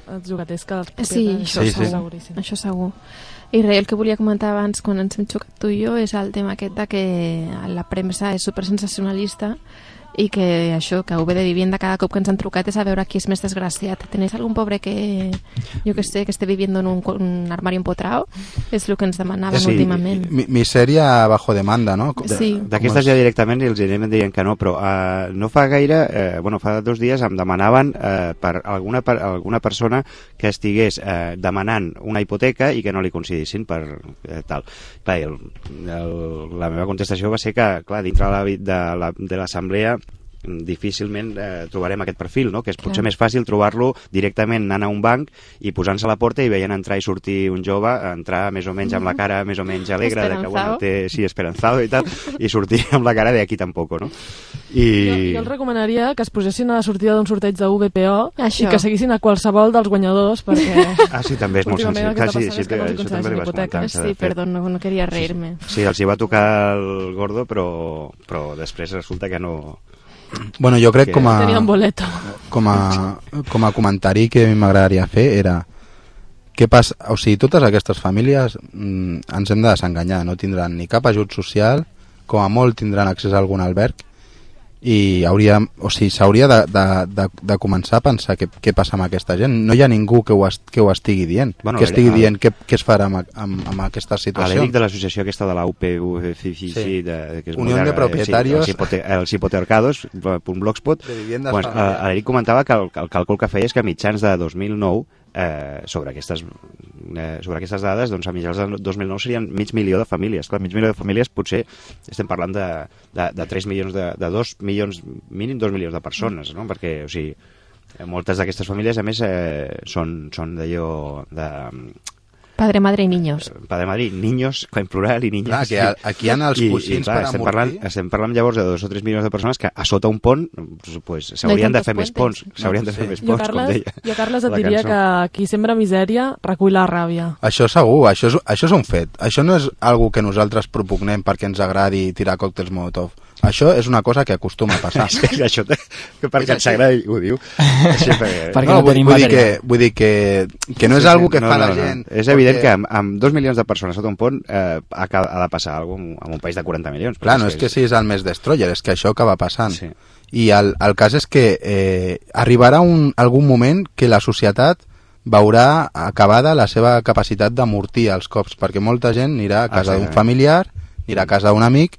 els jugaters que els Sí, propietaris. això Sí, sí. seguríssim. Això segur. I res, el que volia comentar abans, quan ens hem xocat tu i jo, és el tema aquest de que la premsa és super sensacionalista i que això, que UB de Vivienda cada cop que ens han trucat és a veure qui és més desgraciat. Tenéis algun pobre que, jo que sé, que esté viviendo en un, un armari empotrao? És el que ens demanaven Sí, últimament. Mi, misèria bajo demanda, no? Com- Sí. D'aquestes ja directament els anirem dient que no, però uh, no fa gaire, eh, bueno, fa dos dies em demanaven eh, per alguna, per alguna persona que estigués eh, demanant una hipoteca i que no li concedissin per eh, tal. Clar, el, el, la meva contestació va ser que, clar, dintre de la- de la- de l'assemblea difícilment eh, trobarem aquest perfil, no? que és potser Clar. més fàcil trobar-lo directament anant a un banc i posant-se a la porta i veient entrar i sortir un jove, entrar més o menys amb la cara més o menys alegre, de que bueno, Esperanzado. té, sí, esperanzado i tal, i sortir amb la cara de aquí tampoc, no? I... Jo, jo els recomanaria que es posessin a la sortida d'un sorteig de VPO Això. i que seguissin a qualsevol dels guanyadors perquè... Ah, sí, també és molt senzill. que Clar, està sí, sí, és que no això també li vas comentar. Sí, perdó, no, no queria reírme. Sí, els hi va tocar el gordo, però, però després resulta que no... Bueno, jo crec Que com a... Tenien boleto. com a, com a comentari que m'agradaria fer era què passa, o sigui, totes aquestes famílies mm, ens hem de desenganyar, no tindran ni cap ajut social, com a molt tindran accés a algun alberg i hauria, o sigui, s'hauria de, de, de, de començar a pensar què, què passa amb aquesta gent. No hi ha ningú que ho, est, que ho estigui dient, Bueno, que estigui el- dient què, què es farà amb, amb, amb situació. l'edic de l'associació aquesta de la UPVCC, Sí. de, que és moderna, de Propietarios. Sí, els, hipote, els hipotecados, punt blogspot, pues, eh, l'Eric comentava que el, el càlcul que feia és que a mitjans de 2009 eh, sobre, aquestes, eh, sobre aquestes dades, doncs a mitjans de 2009 serien mig milió de famílies. Clar, mig milió de famílies potser estem parlant de, de, de 3 milions, de, de 2 milions, mínim 2 milions de persones, no? Perquè, o sigui, moltes d'aquestes famílies, a més, eh, són, són d'allò de, Padre, madre i niños. Padre Madrid, niños, en plural i niñas. Clar, que a- aquí hi ha els cosins per estem amortir. parlant, estem parlant llavors de dos o tres milions de persones que a sota un pont pues, s'haurien de tantos fer més ponts, puentes. s'haurien de fer Sí. més ponts, com Carles, deia. jo, Carles, et diria cançó. que qui sembra misèria recull la ràbia. Això segur, això és, això és un fet. Això no és algo que nosaltres propugnem perquè ens agradi tirar còctels Molotov. Això és una cosa que acostuma a passar. És que això te, que perquè ens agrada ho diu. Així, perquè, no, no vull, tenim vull, dir que, vull dir que, que no és Sí, sí, algo que no, fa no, la no. gent. És evident perquè- que amb, amb dos milions de persones sota un pont eh, ha, ha de passar alguna cosa en un país de 40 milions. Clar, no és que siguis el més destroyer, és que això acaba passant. Sí. I el, el cas és que eh, arribarà un, algun moment que la societat veurà acabada la seva capacitat d'amortir els cops, perquè molta gent anirà a casa d'un familiar, anirà a casa d'un amic,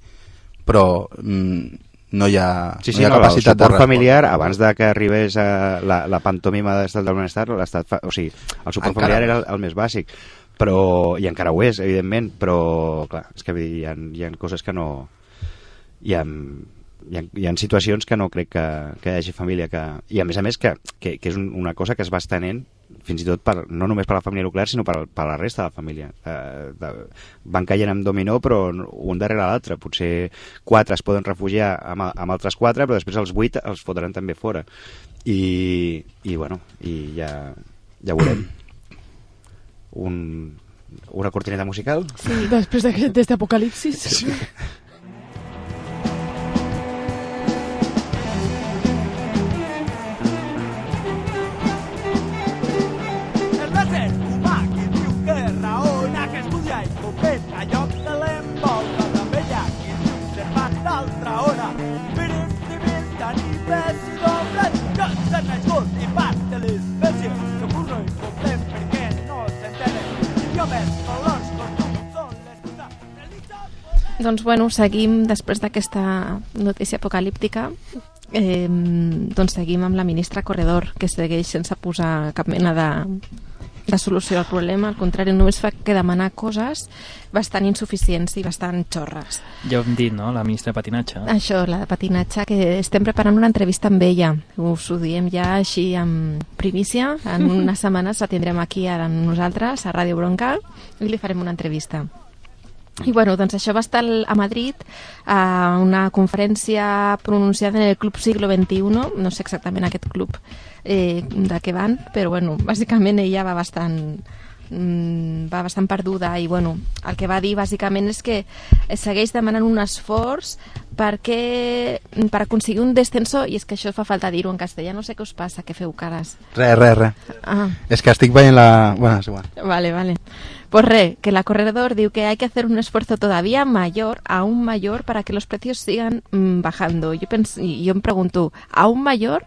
però mm, no hi ha, Sí, no sí, hi ha no, capacitat de respondre. familiar, abans de que arribés a la, la pantomima de l'estat del benestar, l'estat, fa- o sigui, el suport Encara familiar era el, el més bàsic, però, i encara ho és, evidentment, però, clar, és que hi ha, hi ha coses que no... Hi ha, hi ha, hi ha situacions que no crec que, que hi hagi família que... I a més a més que, que, que és un, una cosa que es va estenent fins i tot per, no només per la família nuclear, sinó per, per la resta de la família. Eh, de, van caient en dominó, però un darrere l'altre. Potser quatre es poden refugiar amb, amb altres quatre, però després els vuit els fotran també fora. I, i bueno, i ja, ja veurem. Un, una cortineta musical? Sí. Després d'aquest des d'apocalipsis. Sí. Doncs bueno, seguim després d'aquesta notícia apocalíptica. Eh, doncs seguim amb la ministra Corredor, que segueix sense posar cap mena de, de solució al problema. Al contrari, només fa que demanar coses bastant insuficients i bastant xorres. Ja ho hem dit, no?, la ministra de patinatge. Això, la de patinatge, que estem preparant una entrevista amb ella. Us ho diem ja així amb primícia. En unes setmanes la tindrem aquí ara amb nosaltres, a Ràdio Bronca, i li farem una entrevista. I bueno, doncs això va estar a Madrid a una conferència pronunciada en el Club Siglo XXI, no sé exactament aquest club eh, de què van, però bueno, bàsicament ella va bastant mm, va bastant perduda i bueno, el que va dir bàsicament és que segueix demanant un esforç perquè per aconseguir un descenso i és que això fa falta dir-ho en castellà no sé què us passa, que feu cares Re, re, re. ah, És que estic veient la... Bueno, és igual. Vale, vale. Pues re, que la corredor diu que hay que hacer un esfuerzo todavía mayor, aún mayor, para que los precios sigan mm, bajando. Yo, pens yo me pregunto, ¿aún mayor?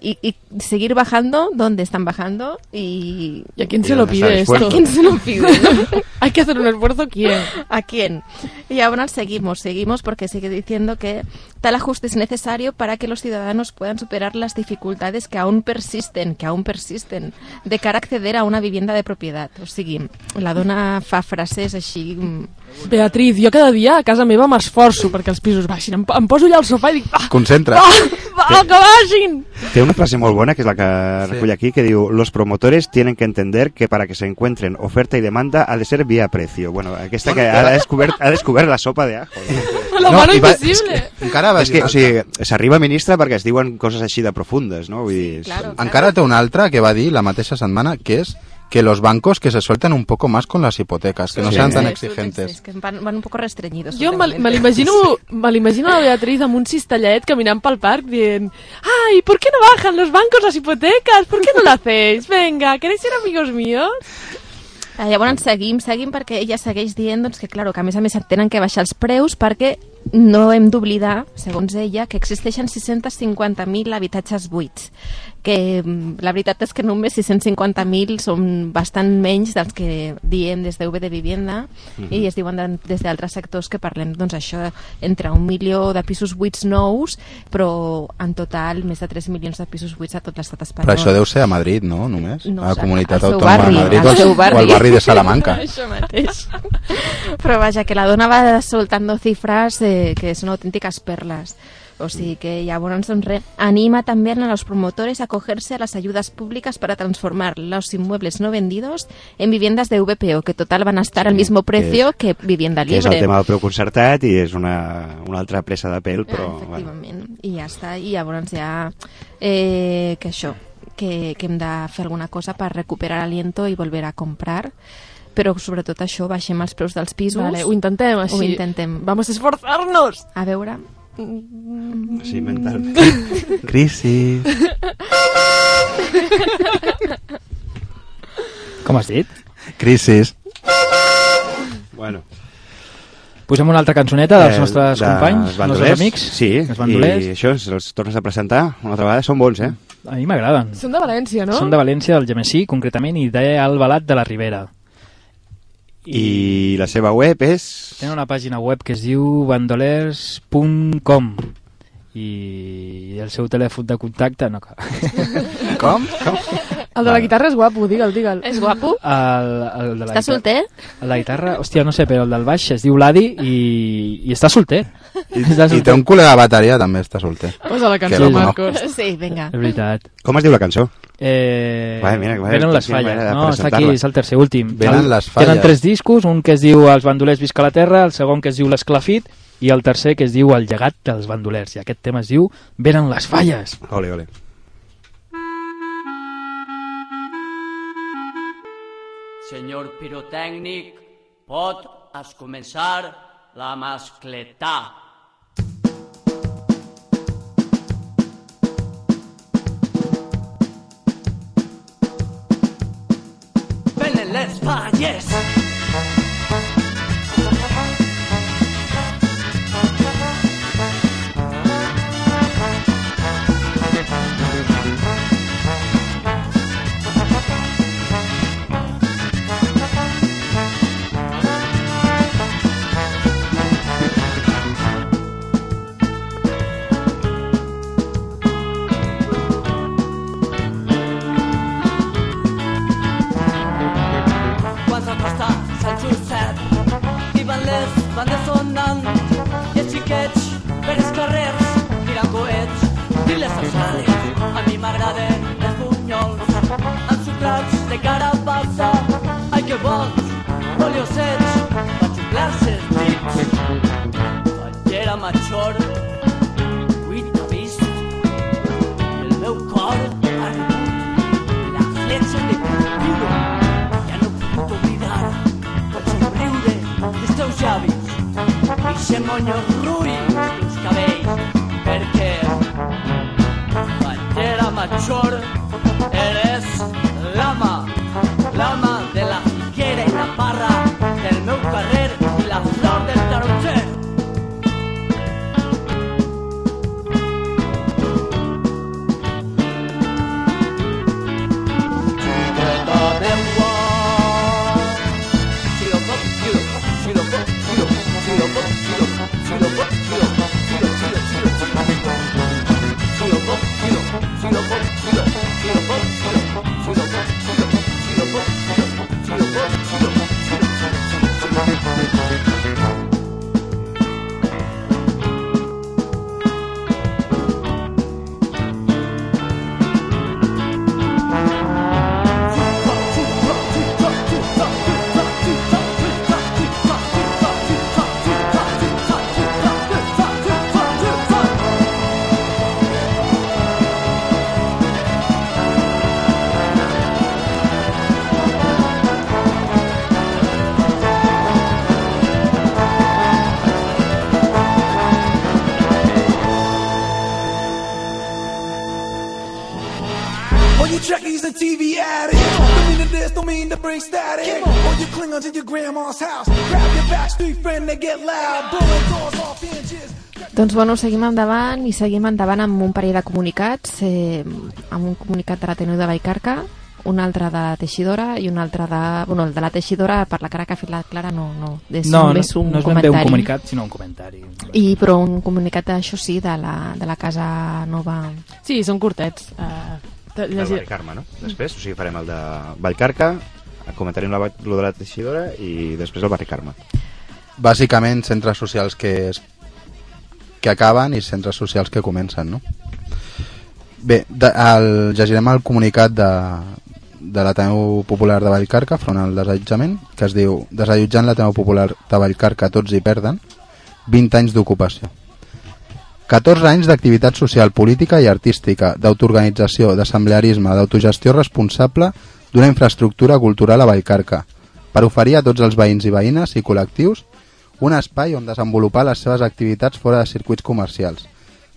Y, y seguir bajando, ¿dónde están bajando? Y, ¿Y a quién se lo pide esto? ¿A quién se lo pide? Hay que hacer un esfuerzo, ¿quién? ¿A quién? Y ahora seguimos, seguimos porque sigue diciendo que tal ajuste es necesario para que los ciudadanos puedan superar las dificultades que aún persisten, que aún persisten, de cara a acceder a una vivienda de propiedad. O sigui, la dona fa frases així... mm, Beatriz, jo cada dia a casa meva m'esforço perquè els pisos baixin. Em, em poso allà al sofà i dic, va, Concentra. va, va, que baixin! Té una frase molt bona, que és la que Sí. recull aquí, que diu Los promotores tienen que entender que para que se encuentren oferta y demanda ha de ser vía precio. Bueno, aquesta que ha descobert, ha descobert la sopa de ajo. No? La mano i va- invisible. és que Encara va És que, o sigui, s'arriba ministra perquè es diuen coses així de profundes, no? Vull dir, claro. Encara té una altra que va dir la mateixa setmana, que és que los bancos que se suelten un poco más con las hipotecas, que no Sí. sean tan Sí, exigentes. sí, que van, van un poco restreñidos. Jo me, l'imagino me l'imagino a la Beatriz amb un cistellet caminant pel parc dient ¡Ay, ¿por qué no bajan los bancos las hipotecas? ¿Por qué no lo hacéis? Venga, ¿queréis ser amigos míos? Eh, llavors seguim, seguim perquè ella segueix dient doncs, que, claro, que a més a més tenen que baixar els preus perquè no hem d'oblidar, segons ella, que existeixen 650.000 habitatges buits que mm, la veritat és que només 650.000 són bastant menys dels que diem des de UB de Vivienda i es diuen de, des d'altres sectors que parlem doncs això entre un milió de pisos buits nous però en total més de 3 milions de pisos buits a tot l'estat espanyol Però això deu ser a Madrid, no? Només? No a la comunitat autònoma barri, de Madrid al o, al, seu o barri. al barri de Salamanca. Això mateix. Però vaja, que la dona va soltando cifras eh, que son auténticas perlas. O sigui que llavors doncs, re, anima también a los promotores a acogerse a las ayudas públicas para transformar los inmuebles no vendidos en viviendas de VPO, que total van a estar al mismo precio que, vivienda que és libre. el tema del preu concertat i és una, una altra pressa de pèl, però... ah, bueno. efectivament. I ja està. I llavors ja... Eh, que això, que, que hem de fer alguna cosa per recuperar aliento i volver a comprar però sobretot això, baixem els preus dels pisos. Vale, ho intentem així. Ho intentem. Vamos a esforzarnos. A veure... Sí, mentalment. Crisis. Com has dit? Crisis. bueno. Posem una altra cançoneta dels Eh, nostres de- companys, els els nostres amics. Sí, els bandolers. i això, els tornes a presentar una altra vegada, són bons, eh? A mi m'agraden. Són de València, no? Són de València, del Gemesí, concretament, i d'Albalat de la Ribera. I la seva web és... Tenen una pàgina web que es diu bandolers.com i el seu telèfon de contacte no cal. Com? Com? El de la guitarra és guapo, digue'l, digue'l. És guapo? El, el de la Està guitarra- solter? El de la guitarra, hòstia, no sé, però el del baix es diu Ladi i, i està solter. I, Està I té un col·lega de bateria, també està solter. Posa la cançó, no, no. Marcos. Sí, vinga. És veritat. Com es diu la cançó? Eh, Vaya, mira, vaya, venen les falles. No, està aquí, és el tercer últim. Venen les falles. Tenen tres discos, un que es diu Els bandolers visca la terra, el segon que es diu L'esclafit i el tercer que es diu El llegat dels bandolers. I aquest tema es diu Venen les falles. Ole, ole. Senyor pirotècnic, pot es començar la mascletà. Venen les falles! Ensucrats de carabassa ai que bons oliosets per xuclar-se els dits. Quan era major avui t'ha vist el meu cor ha la fletxa de Cupido ja no pogut oblidar. Pot somriure dels teus llavis i se monyo rui dels cabells perquè quan major bring static. All you Klingons in your grandma's house. Grab your backstreet friend, they get loud. Blowing doors off inches. Doncs bueno, seguim endavant i seguim endavant amb un parell de comunicats, eh, amb un comunicat de l'Ateneu de Vallcarca, un altre de Teixidora i un altre de... Bueno, el de la Teixidora, per la cara que ha fet la Clara, no, no, és no, no, només un no és ben bé comentari. un comunicat, sinó un comentari. I, però un comunicat, això sí, de la, de la Casa Nova... Sí, són curtets. Uh, El Vallcarme, no? Després, o sigui, farem el de Vallcarca, comentarem la, lo de la teixidora i després el Barri Carme. Bàsicament, centres socials que, es, que acaben i centres socials que comencen, no? Bé, de, el, llegirem el comunicat de, de l'Ateneu Popular de Vallcarca front al desallotjament, que es diu Desallotjant l'Ateneu Popular de Vallcarca, tots hi perden, 20 anys d'ocupació. 14 anys d'activitat social, política i artística, d'autoorganització, d'assemblearisme, d'autogestió responsable d'una infraestructura cultural a Vallcarca, per oferir a tots els veïns i veïnes i col·lectius un espai on desenvolupar les seves activitats fora de circuits comercials,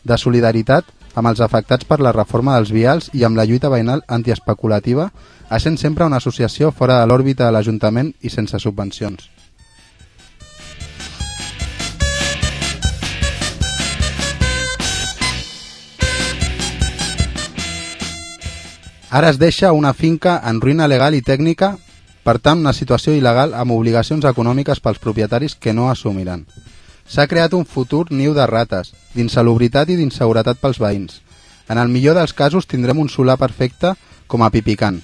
de solidaritat amb els afectats per la reforma dels vials i amb la lluita veïnal antiespeculativa, essent sempre una associació fora de l'òrbita de l'Ajuntament i sense subvencions. Ara es deixa una finca en ruïna legal i tècnica, per tant una situació il·legal amb obligacions econòmiques pels propietaris que no assumiran. S'ha creat un futur niu de rates, d'insalubritat i d'inseguretat pels veïns. En el millor dels casos tindrem un solar perfecte com a pipicant.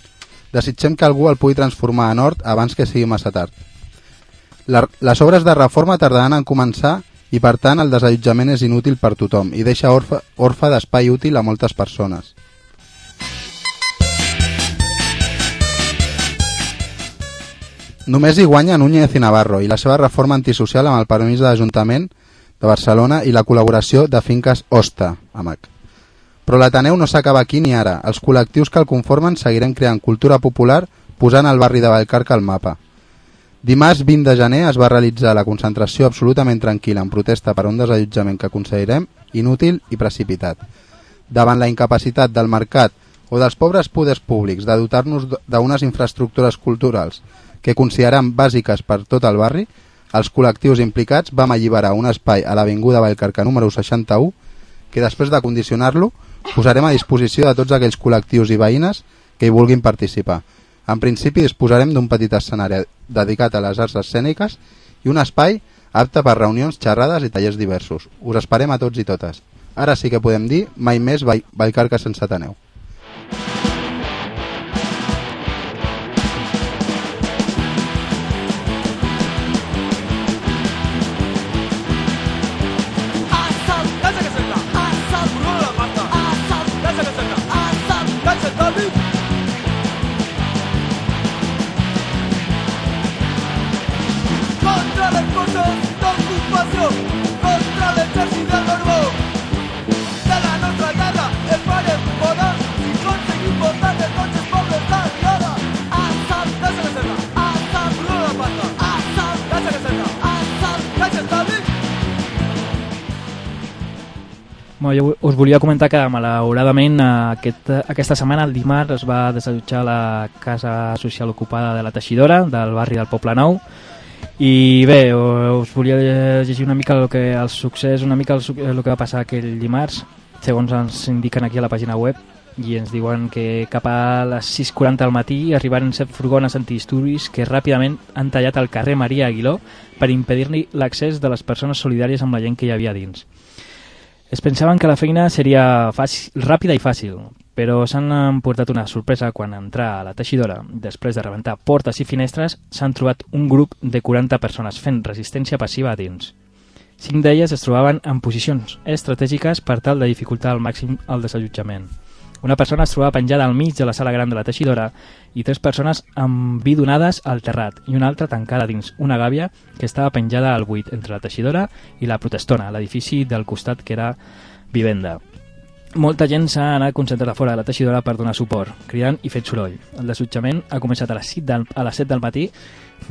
Desitgem que algú el pugui transformar en hort abans que sigui massa tard. Les obres de reforma tardaran en començar i per tant el desallotjament és inútil per tothom i deixa orfe, orfe d'espai útil a moltes persones. Només hi guanya Núñez i Navarro i la seva reforma antisocial amb el permís de l'Ajuntament de Barcelona i la col·laboració de finques Osta, AMAC. Però l'Ateneu no s'acaba aquí ni ara. Els col·lectius que el conformen seguirem creant cultura popular posant el barri de Vallcarca al mapa. Dimarts 20 de gener es va realitzar la concentració absolutament tranquil·la en protesta per un desallotjament que considerem inútil i precipitat. Davant la incapacitat del mercat o dels pobres poders públics de dotar-nos d'unes infraestructures culturals que considerem bàsiques per tot el barri, els col·lectius implicats vam alliberar un espai a l'Avinguda Vallcarca número 61 que després de condicionar-lo posarem a disposició de tots aquells col·lectius i veïnes que hi vulguin participar. En principi disposarem d'un petit escenari dedicat a les arts escèniques i un espai apte per reunions, xerrades i tallers diversos. Us esperem a tots i totes. Ara sí que podem dir mai més Vall Vallcarca sense Ateneu. Asal, Bueno, jo us volia comentar que malauradament aquest, aquesta setmana, el dimarts, es va desallotjar la casa social ocupada de la Teixidora, del barri del Poble Nou, i bé, us volia llegir una mica el que el succés, una mica el, el que va passar aquell dimarts, segons ens indiquen aquí a la pàgina web, i ens diuen que cap a les 6.40 del matí arribaren set furgones antidisturbis que ràpidament han tallat el carrer Maria Aguiló per impedir-li l'accés de les persones solidàries amb la gent que hi havia dins. Es pensaven que la feina seria fàcil, ràpida i fàcil, però s'han emportat una sorpresa quan entrar a la teixidora, després de rebentar portes i finestres, s'han trobat un grup de 40 persones fent resistència passiva a dins. Cinc d'elles es trobaven en posicions estratègiques per tal de dificultar al màxim el desallotjament. Una persona es trobava penjada al mig de la sala gran de la teixidora i tres persones embidonades al terrat i una altra tancada dins una gàbia que estava penjada al buit entre la teixidora i la protestona, l'edifici del costat que era vivenda. Molta gent s'ha anat concentrada fora de la teixidora per donar suport, cridant i fet soroll. El desallotjament ha començat a les, 7 del, a les 7 del matí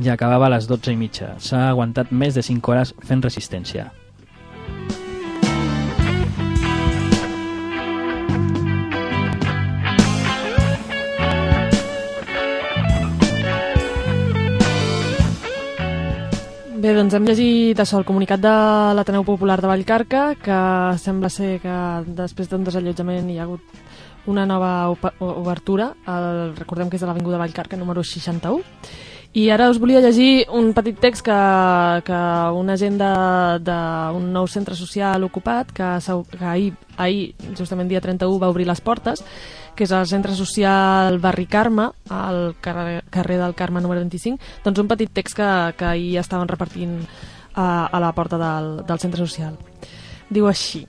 i acabava a les 12 i mitja. S'ha aguantat més de 5 hores fent resistència. Bé, doncs hem llegit això, el comunicat de l'Ateneu Popular de Vallcarca, que sembla ser que després d'un desallotjament hi ha hagut una nova obertura, el, recordem que és de l'Avinguda Vallcarca número 61, i ara us volia llegir un petit text que, que una gent d'un nou centre social ocupat, que, que ahir, ahir, justament dia 31, va obrir les portes, que és el centre social Barri Carme, al carrer, carrer del Carme número 25, doncs un petit text que, que ahir estaven repartint a, a la porta del, del centre social. Diu així.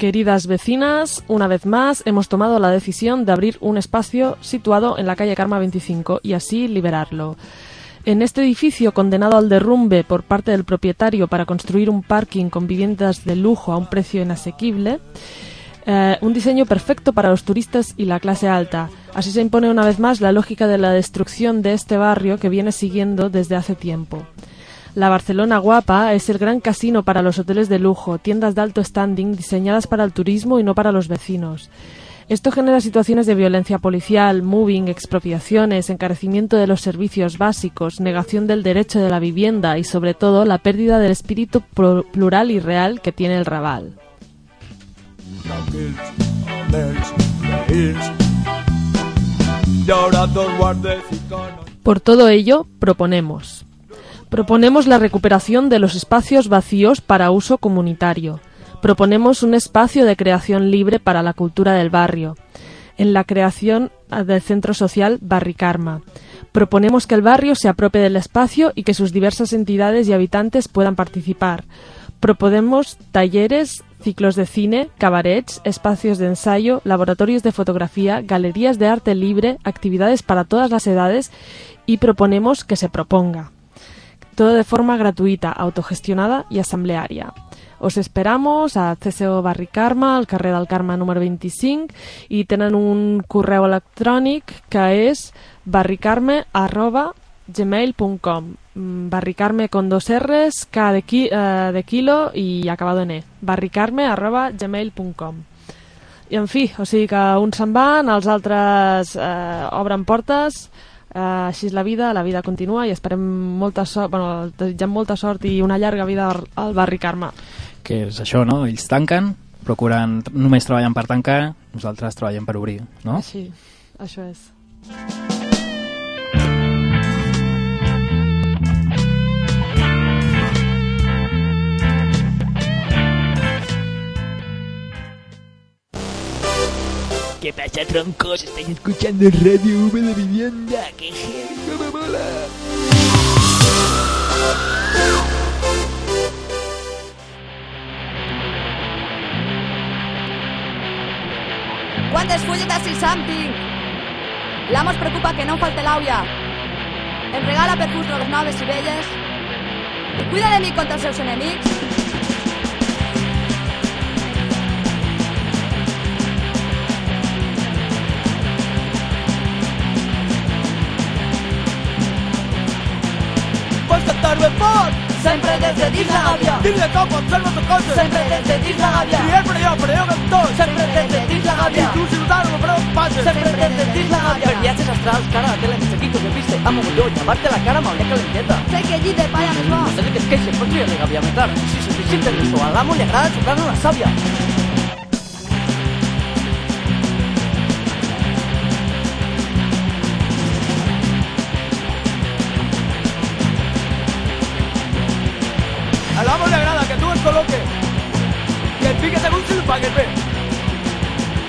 Queridas vecinas, una vez más hemos tomado la decisión de abrir un espacio situado en la calle Karma 25 y así liberarlo. En este edificio condenado al derrumbe por parte del propietario para construir un parking con viviendas de lujo a un precio inasequible, eh, un diseño perfecto para los turistas y la clase alta. Así se impone una vez más la lógica de la destrucción de este barrio que viene siguiendo desde hace tiempo. La Barcelona Guapa es el gran casino para los hoteles de lujo, tiendas de alto standing diseñadas para el turismo y no para los vecinos. Esto genera situaciones de violencia policial, moving, expropiaciones, encarecimiento de los servicios básicos, negación del derecho de la vivienda y, sobre todo, la pérdida del espíritu plural y real que tiene el Raval. Por todo ello, proponemos. Proponemos la recuperación de los espacios vacíos para uso comunitario. Proponemos un espacio de creación libre para la cultura del barrio. En la creación del Centro Social Barri Karma. Proponemos que el barrio se apropie del espacio y que sus diversas entidades y habitantes puedan participar. Proponemos talleres, ciclos de cine, cabarets, espacios de ensayo, laboratorios de fotografía, galerías de arte libre, actividades para todas las edades y proponemos que se proponga. Todo de forma gratuïta, autogestionada i assembleària. Os esperamos a CSO Barri Carme, al carrer del Carme número 25, i tenen un correu electrònic que és barricarme arroba gmail.com Mm, barricarme con dos R's, K de, qui, eh, de kilo i acabado en E. barricarme arroba gmail.com i en fi, o sigui que uns se'n van, els altres eh, obren portes, eh, així és la vida, la vida continua i esperem molta sort, bueno, desitgem molta sort i una llarga vida al- barri Carme. Que és això, no? Ells tanquen, procuren, només treballen per tancar, nosaltres treballem per obrir, no? Així, això és. ¿Qué pasa, troncos? Estáis escuchando Radio V de Vivienda. ¡Qué heavy! ¡Cómo mola! Quantes fulletes i something? L'amo es preocupa que no falte l'àuia. Em regala perfums noves i velles. I cuida de mi contra els seus enemics. Vols cantar-me fort? Sempre des de dins la gàbia. Dile com observa tu cosa. Sempre des de dins la gàbia. Triar per allò, per allò que em tot. Sempre des de dins la gàbia. I tu ciutadano, però em passes. Sempre des de dins la gàbia. Per viatges astrals, cara a la tele, mensajito que viste, a mogolló, llamarte la cara, m'hauria calenteta. Sé que llit de palla més bo. No sé de què es queixa, pots dir-li gàbia metar. Si se te sienten eso, al amo li agrada xucar-lo la sàvia. Que et col·loques i et fiques segons si li pagues bé.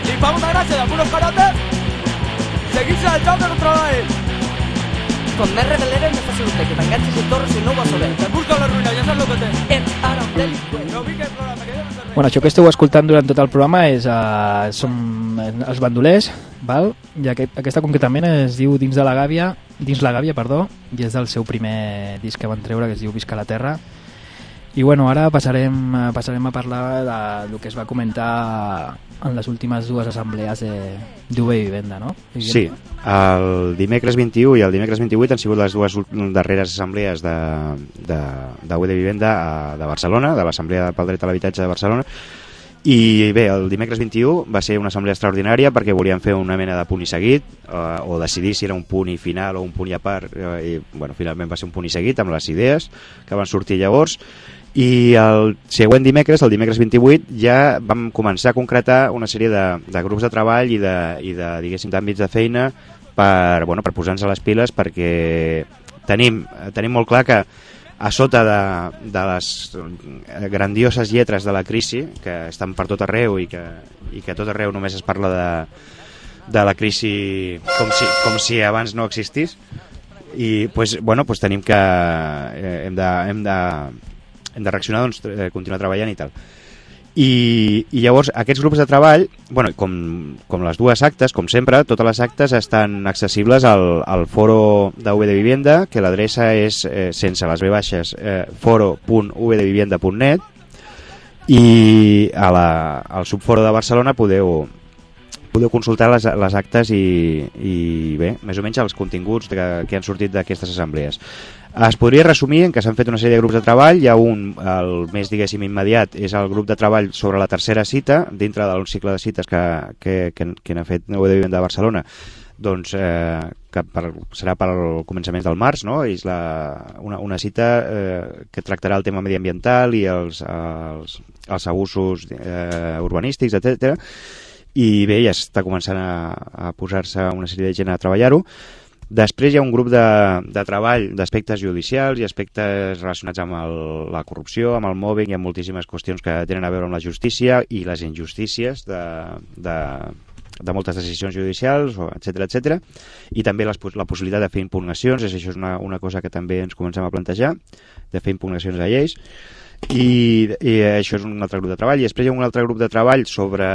Li fa una gràcia de puros carotes seguir-se al joc que no troba ell. Com més fàcil té, que t'enganxis i torres i no ho vas saber. Te busca la ruïna, ja saps el que té. Ets ara un delinqüent. No vingues programa, que ja no. Bueno, això que esteu escoltant durant tot el programa és, uh, som els bandolers, val? i aquest, aquesta concretament es diu Dins de la Gàbia, Dins la Gàbia, perdó, i és del seu primer disc que van treure, que es diu Visca la Terra. I bueno, ara passarem, eh, passarem a parlar de, del que es va comentar en les últimes dues assemblees de d'UV Vivenda, no? Sí, el dimecres 21 i el dimecres 28 han sigut les dues darreres assemblees de, de, de de Vivenda a, de Barcelona, de l'Assemblea pel Dret a l'Habitatge de Barcelona, i bé, el dimecres 21 va ser una assemblea extraordinària perquè volíem fer una mena de punt i seguit eh, o decidir si era un punt i final o un punt i a part eh, i bueno, finalment va ser un punt i seguit amb les idees que van sortir llavors i el següent dimecres, el dimecres 28, ja vam començar a concretar una sèrie de, de grups de treball i de, i de diguéssim, d'àmbits de feina per, bueno, per posar-nos a les piles perquè tenim, tenim molt clar que a sota de, de les grandioses lletres de la crisi, que estan per tot arreu i que, i que tot arreu només es parla de, de la crisi com si, com si abans no existís, i pues, bueno, pues tenim que eh, hem, de, hem, de, hem de reaccionar doncs, eh, continuar treballant i tal i, i llavors aquests grups de treball bueno, com, com les dues actes com sempre, totes les actes estan accessibles al, al foro d'UV de Vivienda que l'adreça és eh, sense les V baixes eh, foro.vdevivienda.net i a la, al subforo de Barcelona podeu podeu consultar les, les actes i, i bé, més o menys els continguts que, que han sortit d'aquestes assemblees. Es podria resumir en que s'han fet una sèrie de grups de treball, hi ha un, el més diguéssim immediat, és el grup de treball sobre la tercera cita, dintre del cicle de cites que, que, que, que n'ha fet Nou de Vivenda de Barcelona, doncs eh, que per, serà per al començament del març, no? És la, una, una cita eh, que tractarà el tema mediambiental i els, els, els abusos eh, urbanístics, etc i bé, ja està començant a, a posar-se una sèrie de gent a treballar-ho. Després hi ha un grup de, de treball d'aspectes judicials i aspectes relacionats amb el, la corrupció, amb el mobbing, hi ha moltíssimes qüestions que tenen a veure amb la justícia i les injustícies de, de, de moltes decisions judicials, etc etc. i també les, la possibilitat de fer impugnacions, és, això és una, una cosa que també ens comencem a plantejar, de fer impugnacions a lleis, i, i això és un altre grup de treball. I després hi ha un altre grup de treball sobre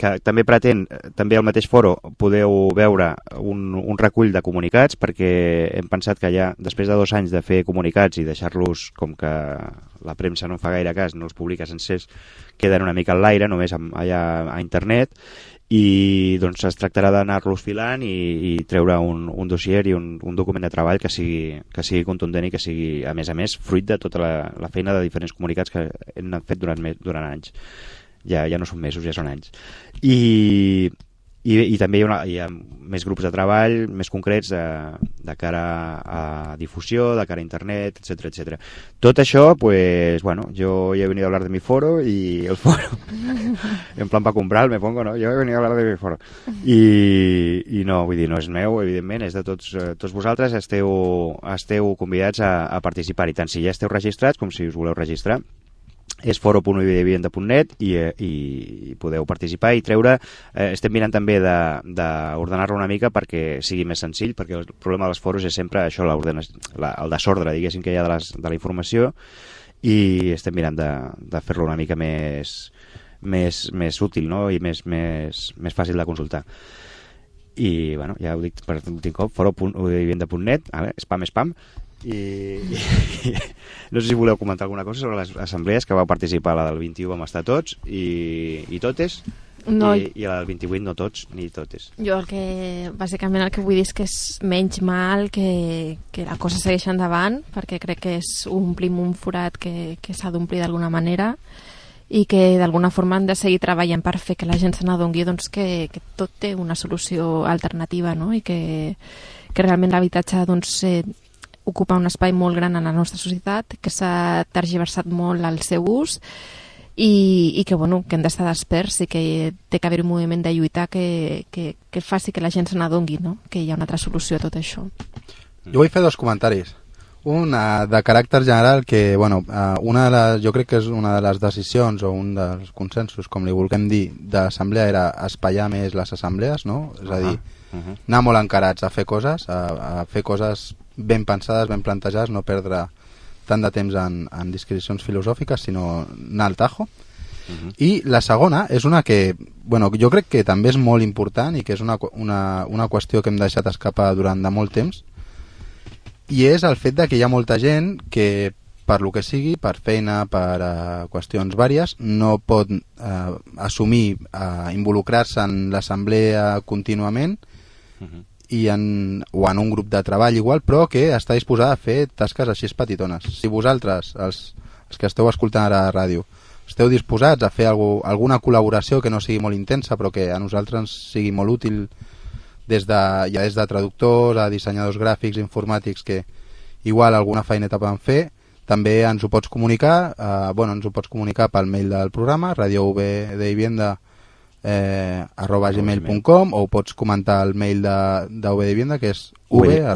que també pretén, també al mateix foro podeu veure un, un recull de comunicats perquè hem pensat que ja després de dos anys de fer comunicats i deixar-los com que la premsa no en fa gaire cas, no els publica sencers queden una mica al l'aire, només allà a internet i doncs es tractarà d'anar-los filant i, i treure un, un dossier i un, un document de treball que sigui, que sigui contundent i que sigui, a més a més, fruit de tota la, la feina de diferents comunicats que hem fet durant, durant anys. Ja, ja no són mesos, ja són anys. I, i, i també hi ha, una, hi ha més grups de treball més concrets de, de cara a difusió, de cara a internet, etc etc. Tot això, pues, bueno, yo he venido a hablar de mi foro y el foro, en plan para comprar, me pongo, no? Yo he venido a hablar de mi foro. I, i no, vull dir, no és meu, evidentment, és de tots, eh, tots vosaltres, esteu, esteu convidats a, a participar-hi, tant si ja esteu registrats com si us voleu registrar és foro.uivivienda.net i, eh, i, podeu participar i treure, eh, estem mirant també de- d'ordenar-lo una mica perquè sigui més senzill, perquè el problema dels foros és sempre això, la, el desordre, diguéssim, que hi ha de, les, de la informació i estem mirant de, de fer-lo una mica més, més, més útil no? i més, més, més fàcil de consultar i bueno, ja ho dic per últim cop foro.uivivienda.net vale? spam, spam i, i no sé si voleu comentar alguna cosa sobre les assemblees que vau participar la del 21 vam estar tots i, i totes. No, i, i la del 28 no tots ni totes. Jo el que, bàsicament el que vull dir és que és menys mal que, que la cosa segueix endavant, perquè crec que és omplim un forat que, que s'ha d'omplir d'alguna manera i que d'alguna forma han de seguir treballant per fer que la gent se n'adongui doncs, que, que tot té una solució alternativa no? i que, que realment l'habitatge doncs, eh, ocupa un espai molt gran en la nostra societat, que s'ha tergiversat molt al seu ús i, i que, bueno, que hem d'estar desperts i que té que haver un moviment de lluitar que, que, que faci que la gent se n'adongui, no? que hi ha una altra solució a tot això. Jo vull fer dos comentaris. Un de caràcter general que, bueno, uh, una de les, jo crec que és una de les decisions o un dels consensos, com li vulguem dir, de l'assemblea era espaiar més les assemblees, no? És a dir, Uh -huh. anar molt encarats a fer coses, a, a fer coses ben pensades, ben plantejades, no perdre tant de temps en, en disquisicions filosòfiques, sinó anar al tajo. Uh -huh. I la segona és una que, bueno, jo crec que també és molt important i que és una, una, una qüestió que hem deixat escapar durant de molt temps, i és el fet de que hi ha molta gent que per lo que sigui, per feina, per uh, qüestions vàries, no pot uh, assumir uh, involucrar-se en l'assemblea contínuament Uh -huh. I en, o en un grup de treball igual, però que està disposada a fer tasques així petitones. Si vosaltres, els, els que esteu escoltant ara a ràdio, esteu disposats a fer algú, alguna col·laboració que no sigui molt intensa però que a nosaltres ens sigui molt útil des de, ja des de traductors a dissenyadors gràfics, informàtics que igual alguna feineta poden fer també ens ho pots comunicar eh, bueno, ens ho pots comunicar pel mail del programa radiovdevivienda eh, arroba gmail.com o pots comentar al mail de, de Vivienda que és v, arroba-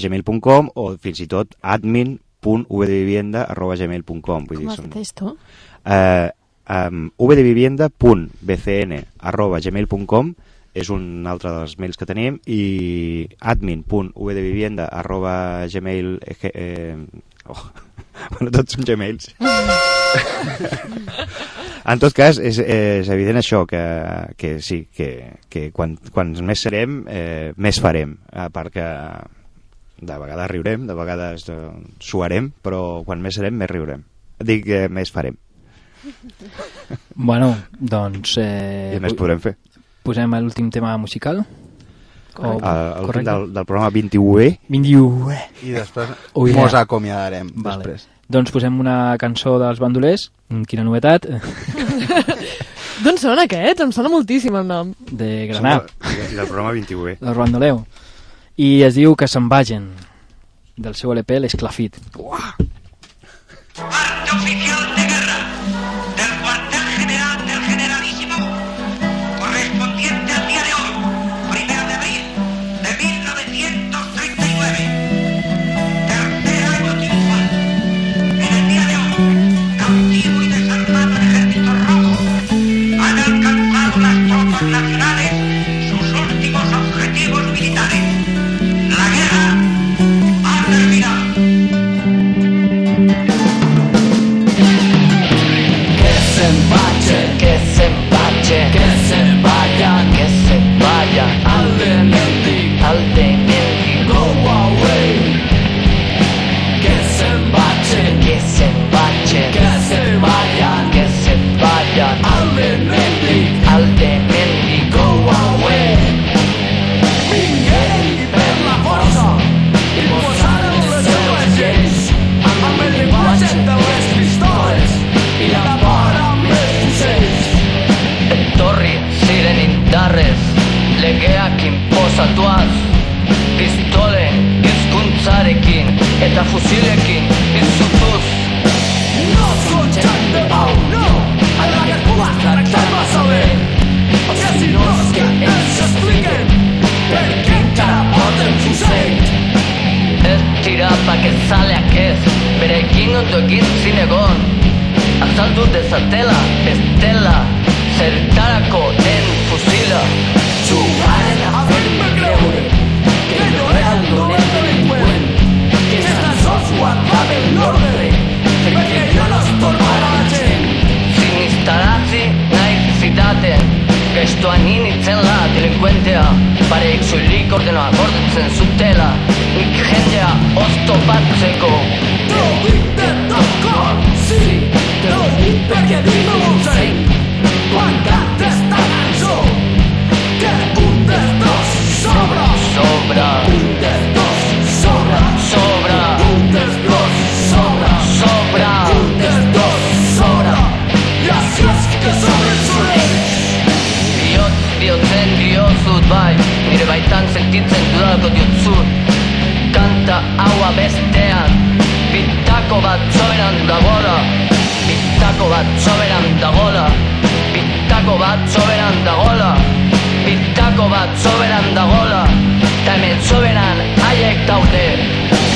gmail.com o fins i tot admin.vdevivienda arroba gmail.com vull Com dir, has són- dit esto? eh, um, vdevivienda.bcn arroba gmail.com és un altre dels mails que tenim i admin.vdevivienda arroba gmail eh, eh, oh, bueno, tots són gmails en tot cas és, és evident això que, que sí, que, que quan, quan més serem eh, més farem a part que de vegades riurem, de vegades eh, suarem, però quan més serem més riurem dic que més farem Bueno, doncs... Eh, I més podrem fer. Posem l'últim tema musical? O, el, el correcte? del, del programa 21E 21E. i després Oh, yeah. mos acomiadarem Vale. després. Doncs posem una cançó dels bandolers, mm, quina novetat, D'on són aquests? Em sona moltíssim el nom. de Granà, I del programa 21E del bandoleu. I es diu que se'n vagin del seu LP, l'Esclafit. Parte oficial hizkuntzarekin Eta fusilekin izutuz No son de pau, no. A la que puedas tractar más a ver Perquè si no és que ens expliquen Per què encara porten fusell Ez tira pakezaleak ez Berekin ondo egin zinegon Azaldu dezatela, ez dela Zertarako den fusila. Jugaren a norbere Bereina lastorbaratzen Sinistarazi nahi zidaten Gaiztuan initzen la delinkuentea Pareik soilik ordenoa gordetzen zutela Nik jendea ozto batzeko. Teo biten dozko Ziri, teo biten gero Ziri, sentitzen dudalko diotzut Kanta haua bestean Bitako bat soberan dagola Bitako bat soberan dagola Bitako bat soberan dagola Bitako bat soberan dagola Ta hemen soberan haiek daude.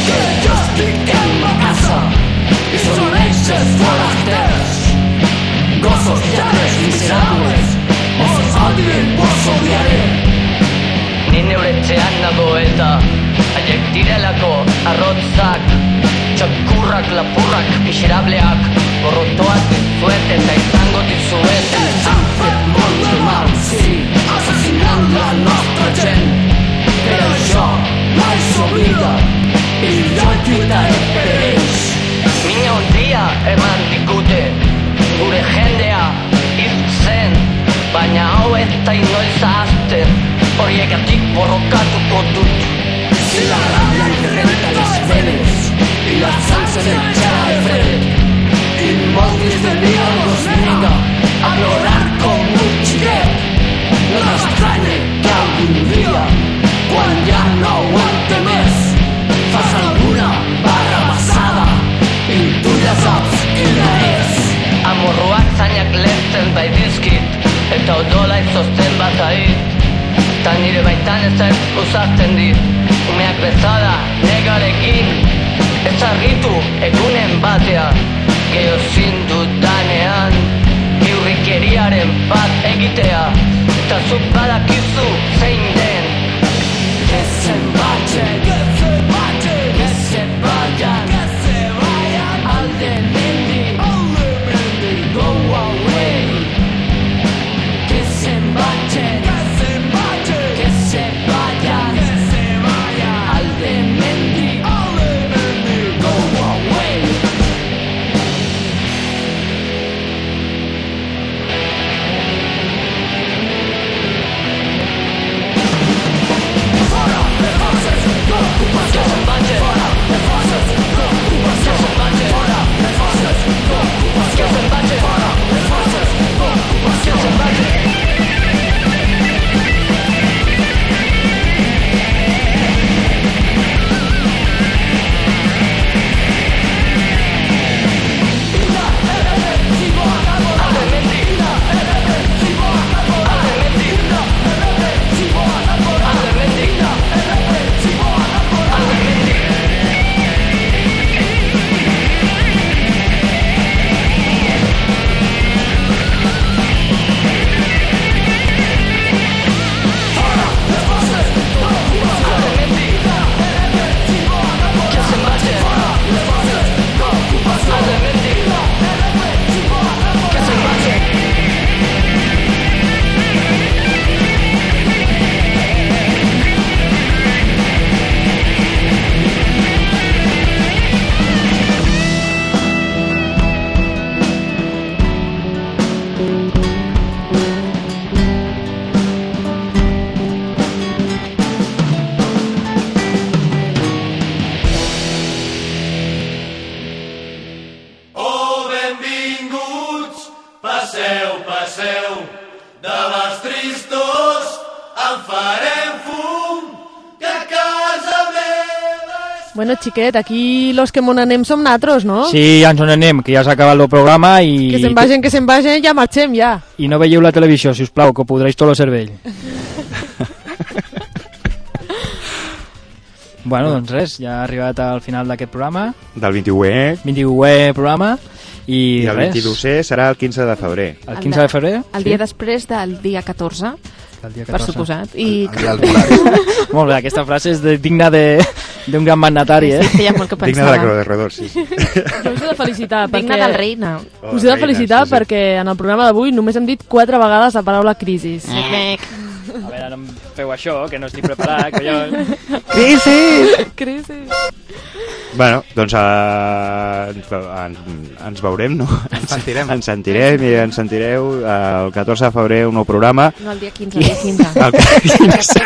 Que jo estic en ma casa ells els forasters Gossos lladres miserables Os odien, os odiaré. Ni neure etxean nago eta Haiek direlako arrotzak Txakurrak, lapurrak, miserableak Gorrotoak dizuet eta izango dizuet. Han fet molt de mal, sí Assassinant la nostra gent. Però això mai s'oblida I jo lluitaré per ells Mina un dia eman dikute Gure jendea hil zen Baina hau ez da inoiz ahazten Horiekatik borrokatuko dut Si la rabia incrementa las venes Y la sal se me echará de fred Y Montis de mí algo se niega A llorar como un chiquet No t'estranye que algun dia Eta nire baitan ezer uzatzen dit Umeak bezala negarekin Ezarritu egunen batea. Geo zindu danean Iurrikeriaren bat egitea. Eta zut badakizu zein den. Ezen xiquet, aquí los que mon anem som natros, no? Sí, ja ens n'anem, que ja s'ha acabat el programa i... Que se'n vagin, que se'n vagin, ja marxem, ja. I no veieu la televisió, si us plau, que podreix tot el cervell. bueno, doncs res, ja ha arribat al final d'aquest programa. Del 21è. 21è programa. I, I el res. 22è serà el 15 de febrer. El 15 de febrer? El dia després del dia 14, El dia per 14. suposat. I... Molt bé, aquesta frase és de, digna de- d'un gran mandatari, eh? Sí, feia molt que Digna de la Creu de Redor, sí. sí. Jo us he de felicitar Digna perquè... del reina. Oh, Us he de reina, felicitar sí, sí. perquè en el programa d'avui només hem dit quatre vegades la paraula crisis. A veure, no em feu això, que no estic preparat, collons. Crisi! Crisi! Bueno, doncs uh, ens, ens veurem, no? Ens sentirem. Ens sentirem i ens sentireu eh, el 14 de febrer un nou programa. No, el dia 15, el dia 15. El El 14,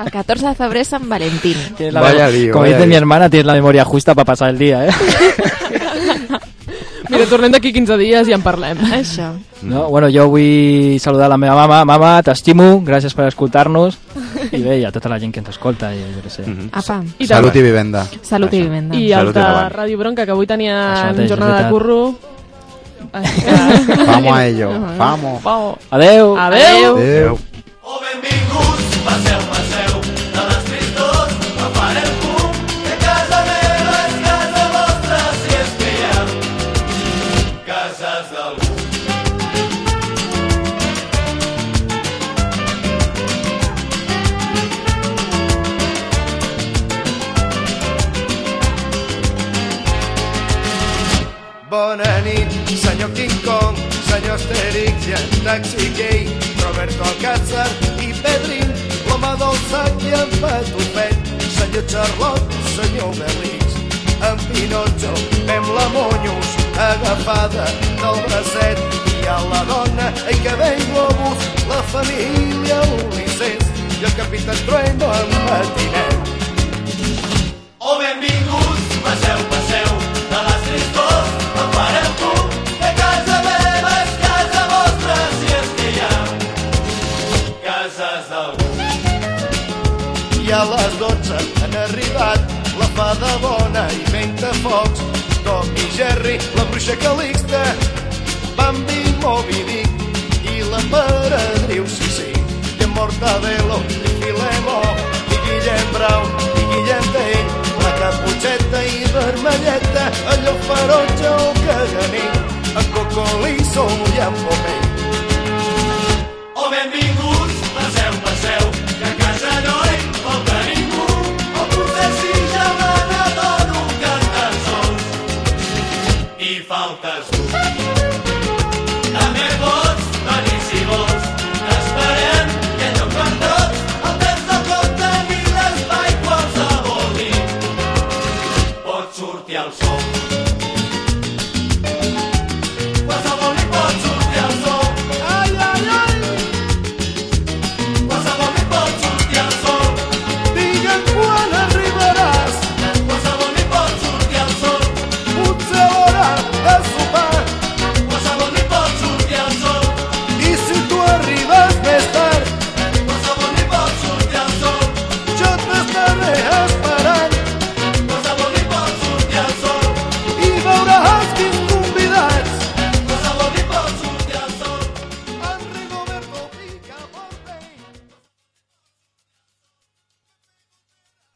el 14 de febrer Sant Valentín. Vaya lío, Como vaya dice mi hermana, tienes la memoria justa para pasar el día, ¿eh? Mira, tornem d'aquí 15 dies i en parlem. Això. No? Bueno, jo vull saludar la meva mama. Mama, t'estimo, gràcies per escoltar-nos. I bé, i a tota la gent que ens escolta, i jo sé. Apa. I Salut i vivenda. Salut i vivenda. I Salut i de. Ràdio Bronca, que avui mateix, jornada de curro. Vamos a ello, vamos. Vamos. Adeu. Adeu. Adeu. Oh, benvinguts, passeu, Bona nit, senyor King Kong, senyor Asterix i en Taxi Gay, Roberto Alcázar i Pedrin, l'home del sac i en Patufet, senyor Charlot, senyor Belix, en Pinotxo, fem la Monyos, agafada del bracet, i a la dona, ai que ve globus, la família Ulisses, i el capità Trueno en matinet. Oh, benvinguts, passeu, a les 12 han arribat la fada bona i menta focs. Tom i Jerry, la bruixa Calixta, Bambi, Moby Dick i la Peredriu, sí, sí, i morta Mortadelo i Filemó i Guillem Brau i Guillem Tell, la Caputxeta i Vermelleta, el llop ferotge, el caganer, en i en Pomell. Oh, benvinguts, passeu, passeu, que a casa no